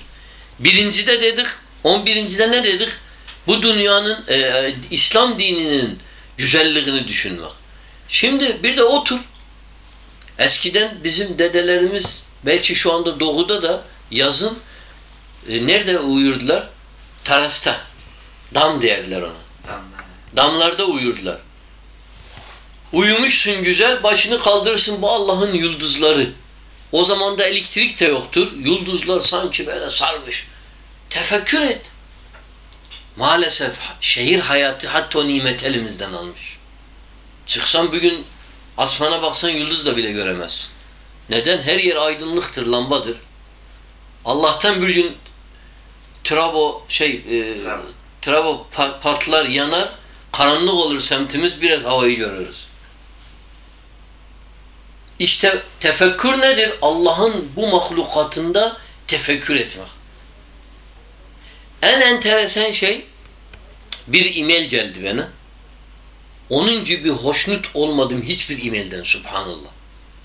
Birinci de dedik. 11. de ne dedik? Bu dünyanın e, e, İslam dininin güzelliğini düşünmek. Şimdi bir de otur. Eskiden bizim dedelerimiz belki şu anda doğuda da yazın e, nerede uyurdular? Terasta. Dam derler ona. Damlarda uyurdular. Uyumuşsun güzel, başını kaldırırsın bu Allah'ın yıldızları. O zaman da elektrik de yoktur. Yıldızlar sanki böyle sarmış. Tefekkür et. Maalesef şehir hayatı hatta o nimet elimizden almış. Çıksan bugün asmana baksan yıldız da bile göremezsin. Neden? Her yer aydınlıktır, lambadır. Allah'tan bir gün trabo şey e, Trabo. trabo pa- patlar yanar karanlık olur semtimiz biraz havayı görürüz. İşte tefekkür nedir? Allah'ın bu mahlukatında tefekkür etmek. En enteresan şey bir e-mail geldi bana. Onun gibi hoşnut olmadım hiçbir e-mailden subhanallah.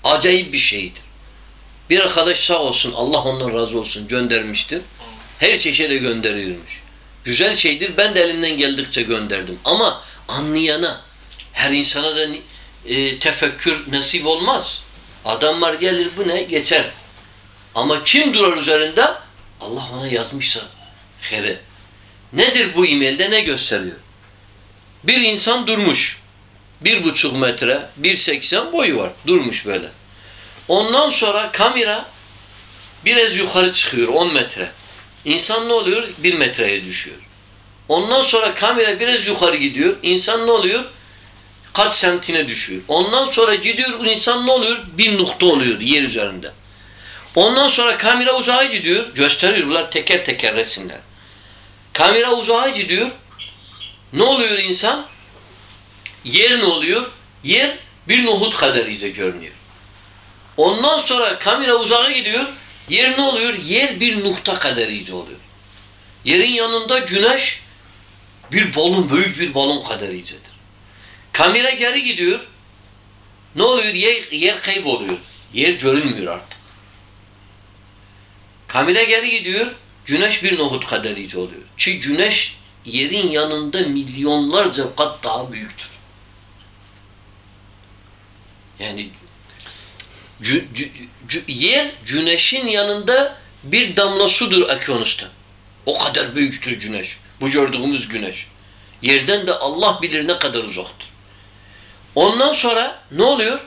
Acayip bir şeydir. Bir arkadaş sağ olsun Allah ondan razı olsun göndermiştir. Her çeşide gönderiyormuş. Güzel şeydir. Ben de elimden geldikçe gönderdim. Ama anlayana, her insana da e, tefekkür nasip olmaz. Adamlar gelir bu ne? Geçer. Ama kim durar üzerinde? Allah ona yazmışsa here. Nedir bu e-mailde ne gösteriyor? Bir insan durmuş. Bir buçuk metre, bir seksen boyu var. Durmuş böyle. Ondan sonra kamera biraz yukarı çıkıyor. on metre. İnsan ne oluyor? Bir metreye düşüyor. Ondan sonra kamera biraz yukarı gidiyor. İnsan ne oluyor? Kaç semtine düşüyor. Ondan sonra gidiyor insan ne oluyor? Bir nokta oluyor yer üzerinde. Ondan sonra kamera uzağa gidiyor. Gösteriyor bunlar teker teker resimler. Kamera uzağa gidiyor. Ne oluyor insan? Yer ne oluyor? Yer bir nohut kadar iyice görünüyor. Ondan sonra kamera uzağa gidiyor. Yer ne oluyor? Yer bir nokta kadar iyice oluyor. Yerin yanında güneş bir balon, büyük bir balon kadar iyicedir. Kamera geri gidiyor. Ne oluyor? Yer, yer kayboluyor. Yer görünmüyor artık. Kamera geri gidiyor. Güneş bir nohut kadar iyice oluyor. Ki güneş yerin yanında milyonlarca kat daha büyüktür. Yani cü, cü, cü, yer güneşin yanında bir damla sudur okyanusta. O kadar büyüktür güneş. Bu gördüğümüz güneş. Yerden de Allah bilir ne kadar uzaktır. Ondan sonra ne oluyor?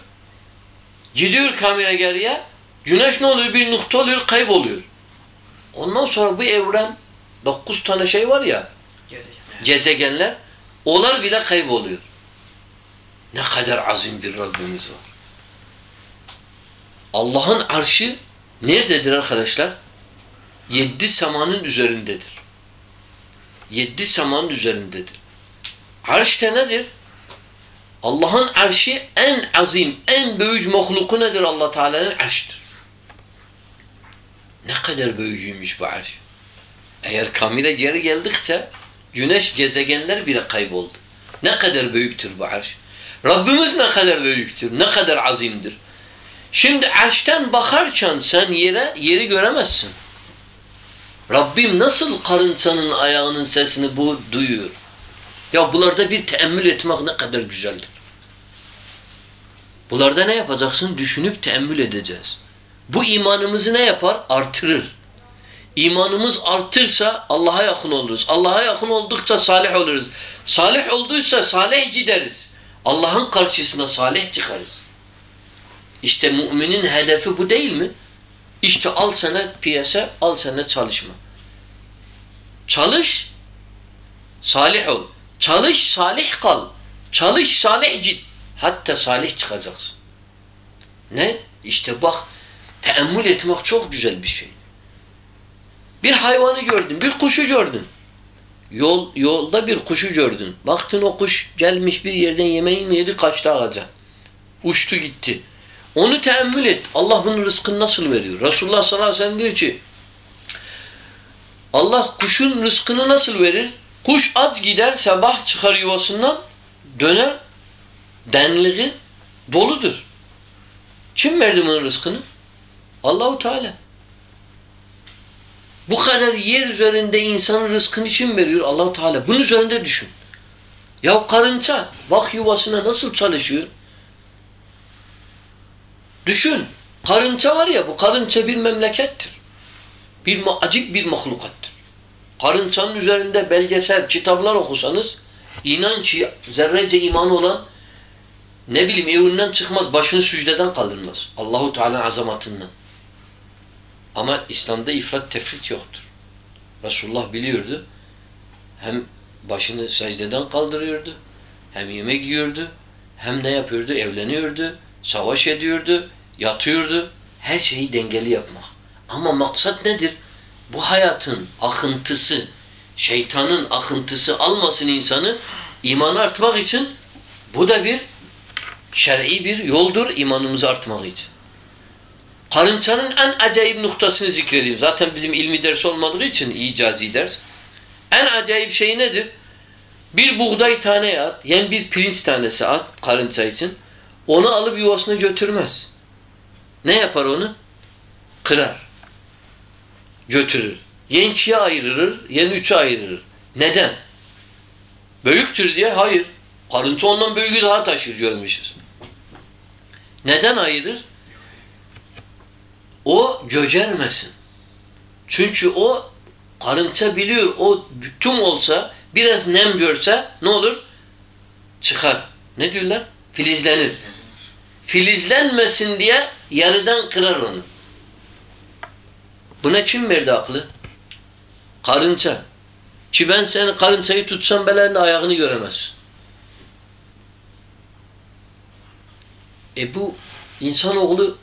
Gidiyor kamera geriye. Güneş ne oluyor? Bir nokta oluyor, kayboluyor. Ondan sonra bu evren dokuz tane şey var ya. Gezegenler onlar bile kayboluyor. Ne kadar azim bir Rabbimiz var. Allah'ın arşı nerededir arkadaşlar? Yedi semanın üzerindedir. Yedi semanın üzerindedir. Arş da nedir? Allah'ın arşı en azim, en büyük mahluku nedir Allah Teala'nın arştır. Ne kadar büyüğüymüş bu arş. Eğer kamile geri geldikçe güneş gezegenler bile kayboldu. Ne kadar büyüktür bu arş. Rabbimiz ne kadar büyüktür, ne kadar azimdir. Şimdi arştan bakarken sen yere, yeri göremezsin. Rabbim nasıl karıncanın ayağının sesini bu duyuyor? Ya bularda bir teemmül etmek ne kadar güzeldir. Bularda ne yapacaksın? Düşünüp teemmül edeceğiz. Bu imanımızı ne yapar? Artırır. İmanımız artırsa Allah'a yakın oluruz. Allah'a yakın oldukça salih oluruz. Salih olduysa salih gideriz. Allah'ın karşısına salih çıkarız. İşte müminin hedefi bu değil mi? İşte al sana piyasa, al sana çalışma. Çalış, salih ol. Çalış, salih kal. Çalış, salih git. Hatta salih çıkacaksın. Ne? İşte bak, teemmül etmek çok güzel bir şey. Bir hayvanı gördün, bir kuşu gördün. Yol, yolda bir kuşu gördün. Baktın o kuş gelmiş bir yerden yemeğini yedi kaçtı ağaca. Uçtu gitti. Onu teemmül et. Allah bunun rızkını nasıl veriyor? Resulullah sallallahu aleyhi diyor ki Allah kuşun rızkını nasıl verir? Kuş aç gider, sabah çıkar yuvasından döner, denliği doludur. Kim verdi bunun rızkını? Allahu Teala. Bu kadar yer üzerinde insanın rızkını kim veriyor? Allahu Teala. Bunun üzerinde düşün. Ya karınca bak yuvasına nasıl çalışıyor? Düşün. Karınca var ya bu karınca bir memlekettir. Bir acip bir mahlukattır. Karıncanın üzerinde belgesel, kitaplar okusanız inan zerrece imanı olan ne bileyim evinden çıkmaz, başını sücdeden kaldırmaz. Allahu Teala'nın azamatından. Ama İslam'da ifrat tefrit yoktur. Resulullah biliyordu. Hem başını secdeden kaldırıyordu, hem yemek yiyordu, hem ne yapıyordu? Evleniyordu, savaş ediyordu, yatıyordu. Her şeyi dengeli yapmak. Ama maksat nedir? Bu hayatın akıntısı, şeytanın akıntısı almasın insanı imanı artmak için bu da bir şer'i bir yoldur imanımızı artmak için. Karıncanın en acayip noktasını zikredeyim. Zaten bizim ilmi ders olmadığı için icazi ders. En acayip şey nedir? Bir buğday tane at, yani bir pirinç tanesi at karınca için. Onu alıp yuvasına götürmez. Ne yapar onu? Kırar. Götürür. Yen ikiye ayırır, yen üçe ayırır. Neden? Büyüktür diye? Hayır. Karınca ondan büyüğü daha taşır görmüşüz. Neden ayırır? O göcermesin. Çünkü o karınca biliyor o tüm olsa biraz nem görse ne olur? Çıkar. Ne diyorlar? Filizlenir. Filizlenmesin diye yarıdan kırar onu. Buna kim verdi aklı? Karınca. Ki ben seni karıncayı tutsam belanın ayağını göremezsin. E bu insanoğlu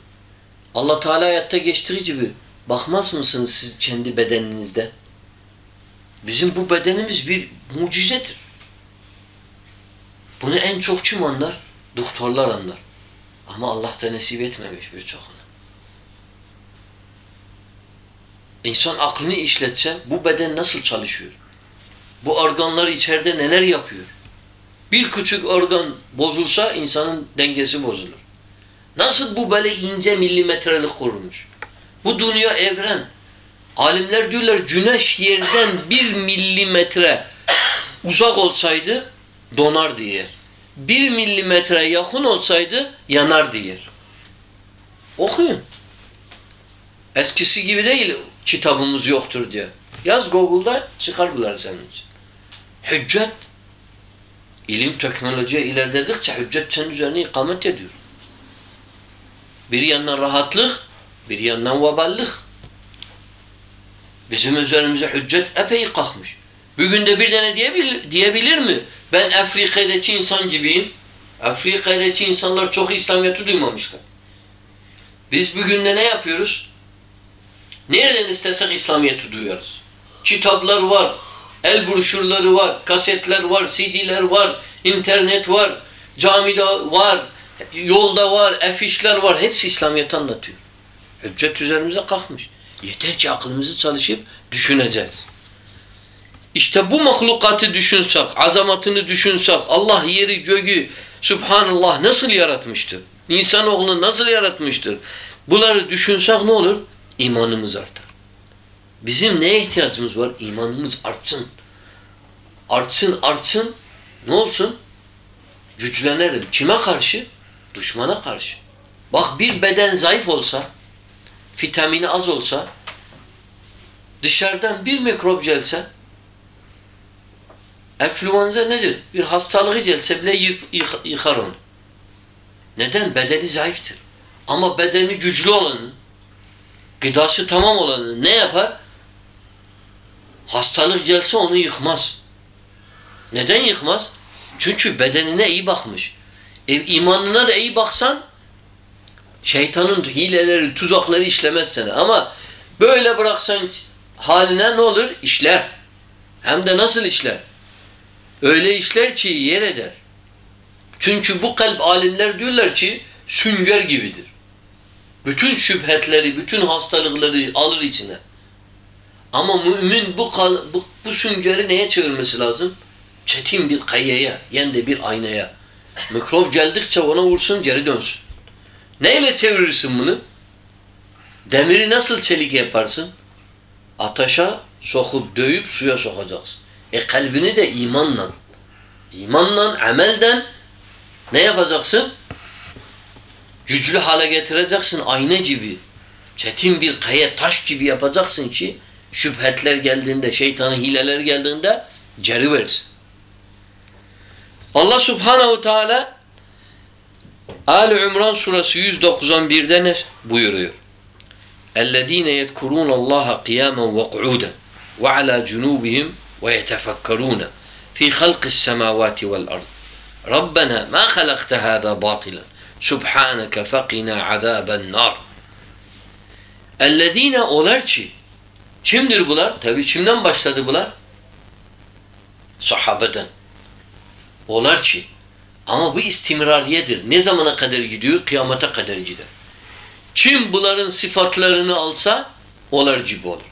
Allah Teala hayatta geçtiği gibi bakmaz mısınız siz kendi bedeninizde? Bizim bu bedenimiz bir mucizedir. Bunu en çok kim anlar? Doktorlar anlar. Ama Allah da nasip etmemiş birçokuna. İnsan aklını işletse bu beden nasıl çalışıyor? Bu organlar içeride neler yapıyor? Bir küçük organ bozulsa insanın dengesi bozulur. Nasıl bu böyle ince milimetrelik kurulmuş? Bu dünya evren. Alimler diyorlar güneş yerden bir milimetre uzak olsaydı donar diye. Bir milimetre yakın olsaydı yanar diye. Okuyun. Eskisi gibi değil kitabımız yoktur diye. Yaz Google'da çıkar bunlar senin için. Hüccet İlim teknolojiye ilerledikçe hüccet senin üzerine ikamet ediyor. Bir yandan rahatlık, bir yandan vaballık. Bizim üzerimize hüccet epey kalkmış. Bugün de bir tane diyebilir, diyebilir mi? Ben Afrika'daki insan gibiyim. Afrika'daki insanlar çok İslamiyet'i duymamışlar. Biz bugün de ne yapıyoruz? Nereden istesek İslamiyet'i duyuyoruz. Kitaplar var, el broşürleri var, kasetler var, CD'ler var, internet var, camide var, yolda var, afişler var. Hepsi İslamiyet'i anlatıyor. Hüccet üzerimize kalkmış. Yeter ki aklımızı çalışıp düşüneceğiz. İşte bu mahlukatı düşünsek, azamatını düşünsek, Allah yeri göğü, Subhanallah nasıl yaratmıştır? İnsanoğlunu nasıl yaratmıştır? Bunları düşünsek ne olur? İmanımız artar. Bizim neye ihtiyacımız var? İmanımız artsın. Artsın, artsın. Ne olsun? Güçlenelim. Kime karşı? Düşmana karşı. Bak bir beden zayıf olsa, vitamini az olsa, dışarıdan bir mikrop gelse, enfluenza nedir? Bir hastalığı gelse bile yık- yık- yıkar onu. Neden? Bedeni zayıftır. Ama bedeni güçlü olanın, gıdası tamam olanın ne yapar? Hastalık gelse onu yıkmaz. Neden yıkmaz? Çünkü bedenine iyi bakmış. E, imanına da iyi baksan şeytanın hileleri, tuzakları işlemez sana. Ama böyle bıraksan haline ne olur? İşler. Hem de nasıl işler? Öyle işler ki yer eder. Çünkü bu kalp alimler diyorlar ki sünger gibidir. Bütün şüphetleri, bütün hastalıkları alır içine. Ama mümin bu, bu, bu süngeri neye çevirmesi lazım? Çetin bir kayaya, yani de bir aynaya. Mikrop geldikçe ona vursun, geri dönsün. Neyle çevirirsin bunu? Demiri nasıl çelik yaparsın? Ataşa sokup dövüp suya sokacaksın. E kalbini de imanla, imanla, amelden ne yapacaksın? Güçlü hale getireceksin ayna gibi. Çetin bir kaya, taş gibi yapacaksın ki şüphetler geldiğinde, şeytanın hileler geldiğinde ceri versin. Allah Subhanahu Teala Ali İmran suresi 191'de ne buyuruyor? اَلَّذ۪ينَ يَذْكُرُونَ اللّٰهَ قِيَامًا وَقْعُودًا وَعَلَى جُنُوبِهِمْ وَيَتَفَكَّرُونَ فِي خَلْقِ السَّمَاوَاتِ وَالْأَرْضِ رَبَّنَا مَا خَلَقْتَ هَذَا بَاطِلًا سُبْحَانَكَ فَقِنَا عَذَابَ النَّارِ اَلَّذ۪ينَ olar ki kimdir bunlar? Tabi kimden başladı bunlar? Sahabeden. Olar ki ama bu istimrariyedir. Ne zamana kadar gidiyor? Kıyamete kadar gider. Kim bunların sıfatlarını alsa olar gibi olur.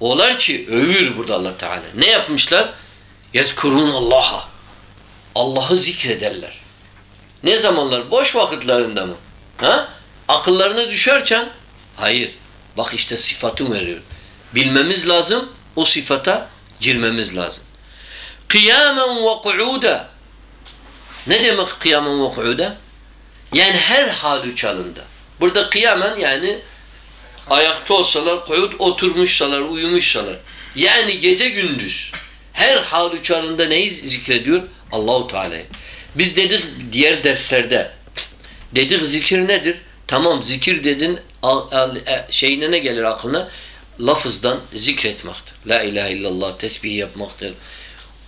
Olar ki övür burada Allah Teala. Ne yapmışlar? Yezkurun Allah'a. Allah'ı zikrederler. Ne zamanlar? Boş vakitlerinde mi? Ha? Akıllarına düşerken? Hayır. Bak işte sıfatı veriyor. Bilmemiz lazım. O sıfata girmemiz lazım. Kıyamen ve ku'uda. Ne demek kıyamen ve ku'uda? Yani her halükarında. Burada kıyamen yani ayakta olsalar, ku'ud oturmuşsalar, uyumuşsalar. Yani gece gündüz. Her halükarında neyi zikrediyor? Allahu Teala'yı. Biz dedik diğer derslerde dedik zikir nedir? Tamam zikir dedin e, şeyine ne gelir aklına? Lafızdan zikretmektir. La ilahe illallah tesbih yapmaktır.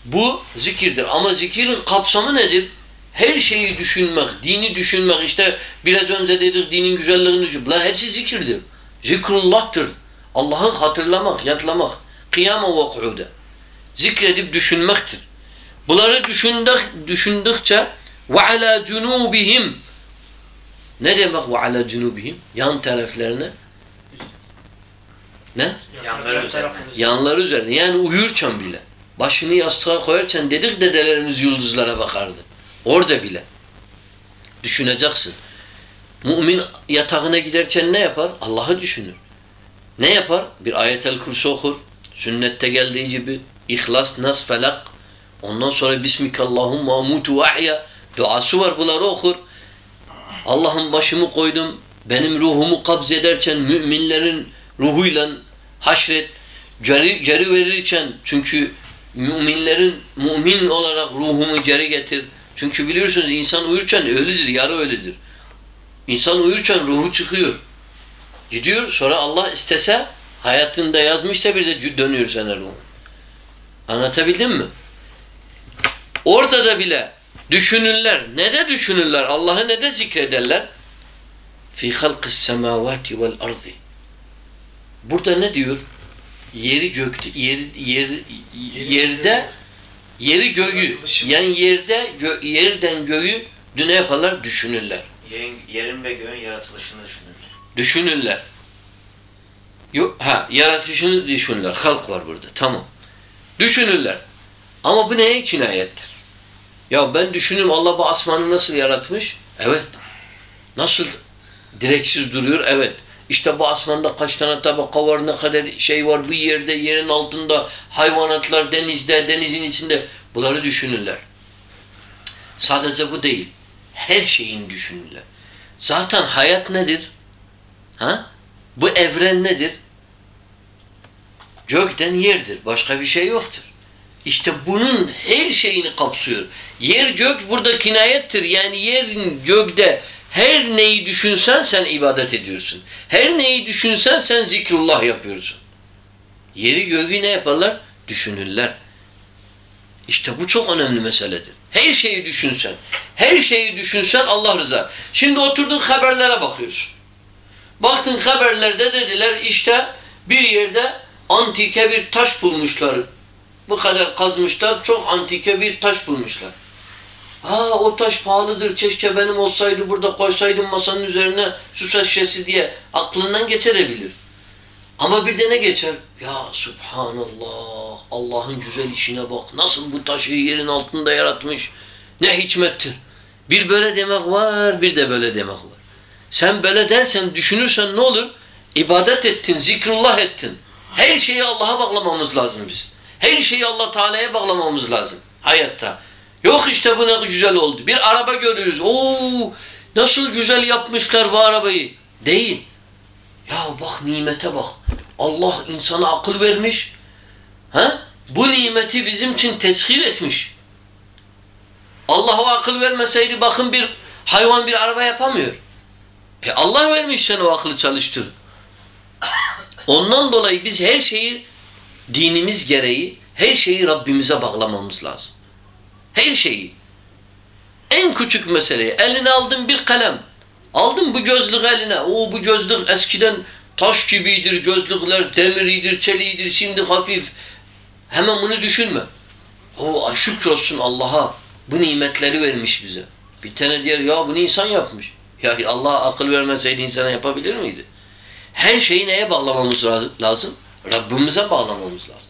Bu zikirdir. Ama zikirin kapsamı nedir? Her şeyi düşünmek, dini düşünmek. işte biraz önce dedik dinin güzelliğini düşün. Bunlar hepsi zikirdir. Zikrullah'tır. Allah'ı hatırlamak, yatlamak. Kıyama ve ku'uda. Zikredip düşünmektir. Bunları düşündük, düşündükçe ve ala cunubihim ne demek ve ala cunubihim? Yan taraflarına ne? Yanları üzerine. Yanları üzerine. Yani uyurken bile. Başını yastığa koyarken dedik dedelerimiz yıldızlara bakardı. Orada bile. Düşüneceksin. Mümin yatağına giderken ne yapar? Allah'ı düşünür. Ne yapar? Bir ayetel kursu okur. Sünnette geldiği gibi İhlas, Nas, Felak. Ondan sonra Bismikallahumma amutu ve ahya. Duası var bunları okur. Allah'ım başımı koydum. Benim ruhumu kabz ederken müminlerin ruhuyla haşret. Ceri, ceri verirken çünkü müminlerin mümin olarak ruhumu geri getir. Çünkü biliyorsunuz insan uyurken ölüdür, yarı ölüdür. İnsan uyurken ruhu çıkıyor. Gidiyor sonra Allah istese hayatında yazmışsa bir de dönüyor sana ruhu. Anlatabildim mi? Orada da bile düşünürler. Ne de düşünürler? Allah'ı ne de zikrederler? Fi halqis semavati vel ardi. Burada ne diyor? Yeri gökte, yer, yer, yerde yeri göğü yani yerde gö, yerden göğü ne yaparlar? Düşünürler. Yerin, yerin ve göğün yaratılışını düşünün. Düşünürler. Yok, ha, yaratışını düşünürler. Halk var burada. Tamam. Düşünürler. Ama bu neye için ayettir? Ya ben düşünürüm Allah bu asmanı nasıl yaratmış? Evet. Nasıl direksiz duruyor? Evet. İşte bu asmanda kaç tane tabaka var, ne kadar şey var bu yerde, yerin altında, hayvanatlar denizde, denizin içinde. Bunları düşünürler. Sadece bu değil. Her şeyin düşünürler. Zaten hayat nedir? Ha? Bu evren nedir? Gökten yerdir. Başka bir şey yoktur. İşte bunun her şeyini kapsıyor. Yer gök burada kinayettir. Yani yerin gökte her neyi düşünsen sen ibadet ediyorsun. Her neyi düşünsen sen zikrullah yapıyorsun. Yeri göğü ne yaparlar? Düşünürler. İşte bu çok önemli meseledir. Her şeyi düşünsen, her şeyi düşünsen Allah rıza. Şimdi oturdun haberlere bakıyorsun. Baktın haberlerde dediler işte bir yerde antike bir taş bulmuşlar. Bu kadar kazmışlar, çok antike bir taş bulmuşlar. Ha o taş pahalıdır, keşke benim olsaydı burada koysaydım masanın üzerine su şişesi diye aklından geçebilir. Ama bir de ne geçer? Ya subhanallah, Allah'ın güzel işine bak. Nasıl bu taşı yerin altında yaratmış. Ne hikmettir. Bir böyle demek var, bir de böyle demek var. Sen böyle dersen, düşünürsen ne olur? İbadet ettin, zikrullah ettin. Her şeyi Allah'a bağlamamız lazım biz. Her şeyi Allah Teala'ya bağlamamız lazım hayatta. Yok işte bu ne güzel oldu. Bir araba görüyoruz. Oo nasıl güzel yapmışlar bu arabayı. Değil. Ya bak nimete bak. Allah insana akıl vermiş. Ha? Bu nimeti bizim için teshir etmiş. Allah o akıl vermeseydi bakın bir hayvan bir araba yapamıyor. E Allah vermiş sen o akıllı çalıştır. Ondan dolayı biz her şeyi dinimiz gereği her şeyi Rabbimize bağlamamız lazım. Her şeyi. En küçük meseleyi. Eline aldın bir kalem. Aldın bu gözlük eline. O bu gözlük eskiden taş gibidir. Gözlükler demiridir, çeliğidir. Şimdi hafif. Hemen bunu düşünme. O şükrolsun Allah'a. Bu nimetleri vermiş bize. Bir tane diğer ya bunu insan yapmış. Ya Allah akıl vermeseydi insana yapabilir miydi? Her şeyi neye bağlamamız lazım? Rabbimize bağlamamız lazım.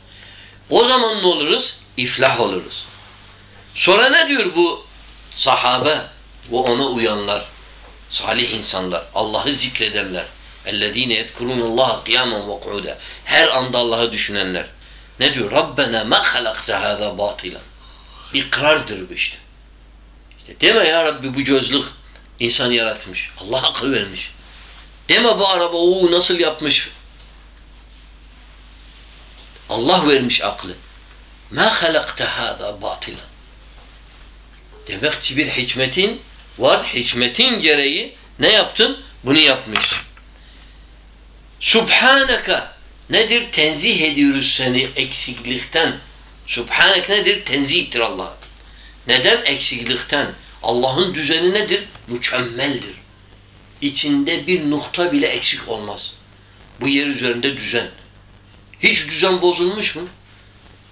O zaman ne oluruz? İflah oluruz. Sonra ne diyor bu sahabe ve ona uyanlar, salih insanlar, Allah'ı zikredenler. اَلَّذ۪ينَ يَذْكُرُونَ اللّٰهَ قِيَامًا وَقُعُودًا Her anda Allah'ı düşünenler. Ne diyor? Rabbena ma halakta hâzâ bâtilan. İkrardır bu işte. işte. Deme ya Rabbi bu gözlük insan yaratmış. Allah akıl vermiş. Deme bu araba o nasıl yapmış. Allah vermiş aklı. Ma halakta hâzâ bâtilan. Demek ki bir hikmetin var. Hikmetin gereği ne yaptın? Bunu yapmış. Subhaneke nedir? Tenzih ediyoruz seni eksiklikten. Subhanek nedir? Tenzihtir Allah. Neden? Eksiklikten. Allah'ın düzeni nedir? Mükemmeldir. İçinde bir nokta bile eksik olmaz. Bu yer üzerinde düzen. Hiç düzen bozulmuş mu?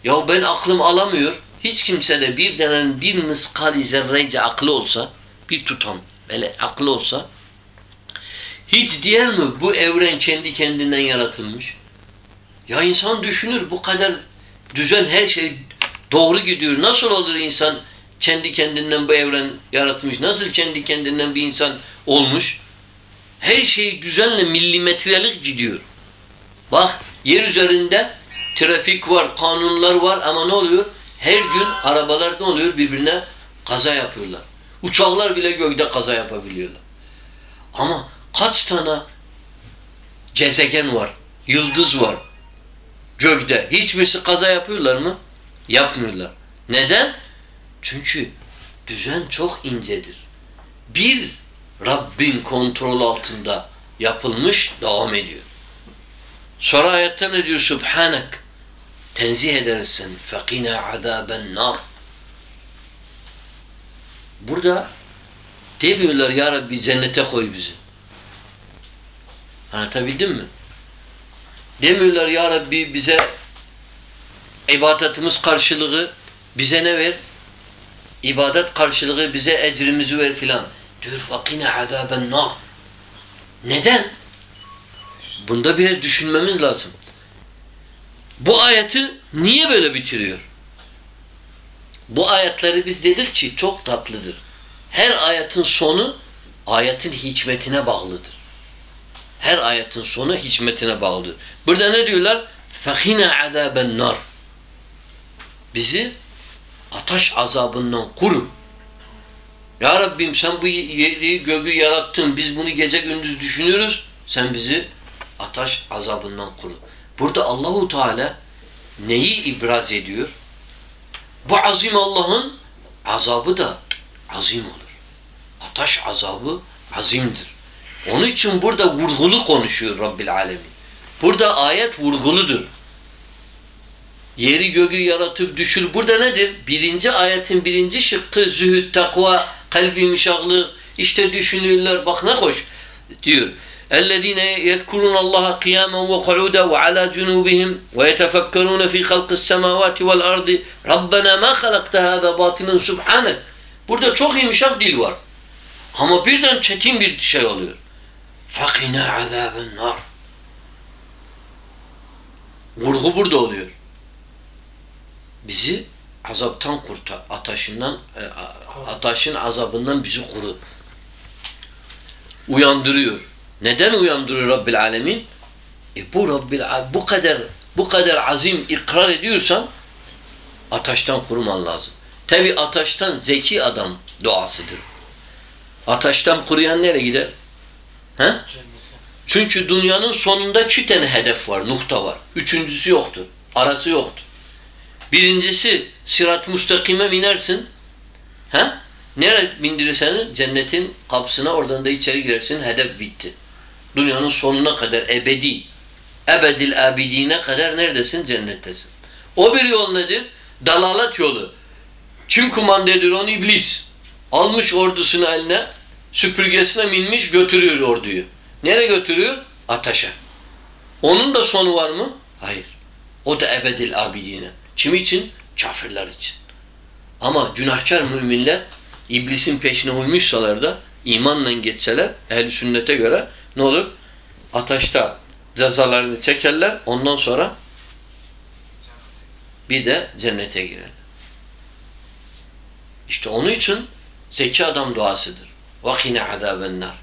Ya ben aklım alamıyor. Hiç kimsede bir denen bir miskali zerreyce aklı olsa, bir tutam böyle aklı olsa, hiç diyer mi bu evren kendi kendinden yaratılmış? Ya insan düşünür bu kadar düzen her şey doğru gidiyor. Nasıl olur insan kendi kendinden bu evren yaratmış? Nasıl kendi kendinden bir insan olmuş? Her şey düzenle milimetrelik gidiyor. Bak yer üzerinde trafik var, kanunlar var ama ne oluyor? Her gün arabalar ne oluyor? Birbirine kaza yapıyorlar. Uçaklar bile gökte kaza yapabiliyorlar. Ama kaç tane gezegen var, yıldız var gökte. Hiçbirisi kaza yapıyorlar mı? Yapmıyorlar. Neden? Çünkü düzen çok incedir. Bir Rabbin kontrol altında yapılmış devam ediyor. Sonra ayette ne diyor? Subhanak. Tenzih ederiz seni. Fekina azaben nar. Burada demiyorlar ya Rabbi cennete koy bizi. Anlatabildim mi? Demiyorlar ya Rabbi bize ibadetimiz karşılığı bize ne ver? İbadet karşılığı bize ecrimizi ver filan. Diyor fakine azaben nar. Neden? Bunda biraz düşünmemiz lazım. Bu ayeti niye böyle bitiriyor? Bu ayetleri biz dedik ki çok tatlıdır. Her ayetin sonu ayetin hikmetine bağlıdır. Her ayetin sonu hikmetine bağlıdır. Burada ne diyorlar? Fehina azaben nar. Bizi ateş azabından koru. Ya Rabbim sen bu yeri gögü yarattın. Biz bunu gece gündüz düşünüyoruz. Sen bizi ateş azabından koru. Burada Allahu Teala neyi ibraz ediyor? Bu azim Allah'ın azabı da azim olur. Ateş azabı azimdir. Onun için burada vurgulu konuşuyor Rabbil Alemin. Burada ayet vurguludur. Yeri göğü yaratıp düşür. Burada nedir? Birinci ayetin birinci şıkkı zühd, takva, kalbi yumuşaklık. İşte düşünürler. Bak ne hoş diyor. اَلَّذ۪ينَ يَذْكُرُونَ اللّٰهَ قِيَامًا وَقَعُودًا وَعَلَى جُنُوبِهِمْ وَيَتَفَكَّرُونَ ف۪ي خَلْقِ السَّمَاوَاتِ وَالْأَرْضِ رَبَّنَا مَا خَلَقْتَ هَذَا بَاطِلًا سُبْحَانَكَ Burada çok yumuşak dil var. Ama birden çetin bir şey oluyor. فَقِنَا عَذَابَ النَّارِ Vurgu burada oluyor. Bizi azaptan kurtar. Ateşinden, e, ateşin azabından bizi koru. Uyandırıyor. Neden uyandırıyor Rabbil Alemin? E bu Rabbil bu kadar bu kadar azim ikrar ediyorsan ateşten koruman lazım. Tabi ateşten zeki adam doğasıdır. Ateşten kuruyan nereye gider? He? Çünkü dünyanın sonunda iki tane hedef var, nokta var. Üçüncüsü yoktur. Arası yoktur. Birincisi sırat-ı müstakime binersin. He? Nereye bindirirsen cennetin kapısına oradan da içeri girersin. Hedef bitti. Dünyanın sonuna kadar ebedi. Ebedil abidine kadar neredesin? Cennettesin. O bir yol nedir? Dalalet yolu. Kim kumanda onu? iblis. Almış ordusunu eline, süpürgesine binmiş götürüyor orduyu. Nereye götürüyor? Ateşe. Onun da sonu var mı? Hayır. O da ebedil abidine. Kim için? Kafirler için. Ama günahkar müminler iblisin peşine uymuşsalar da imanla geçseler ehl sünnete göre ne olur? Ateşte cezalarını çekerler. Ondan sonra bir de cennete girerler. İşte onun için zeki adam duasıdır. وَقِنَ عَذَابَ النَّارِ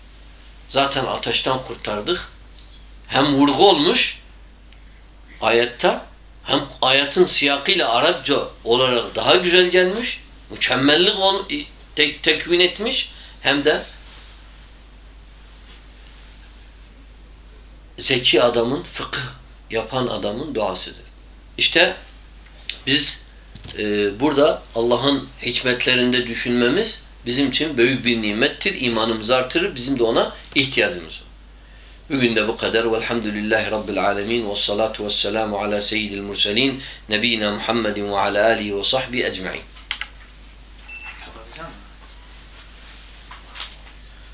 Zaten ateşten kurtardık. Hem vurgu olmuş ayette hem ayetin siyakıyla Arapça olarak daha güzel gelmiş. Mükemmellik ol, tek, tekvin etmiş. Hem de zeki adamın, fıkıh yapan adamın duasıdır. İşte biz e, burada Allah'ın hikmetlerinde düşünmemiz bizim için büyük bir nimettir. İmanımızı artırır. Bizim de ona ihtiyacımız var. Bugün de bu kadar. Velhamdülillahi Rabbil alemin. Ve salatu ve selamu ala seyyidil murselin. Nebina Muhammedin ve ala alihi ve sahbihi ecma'in.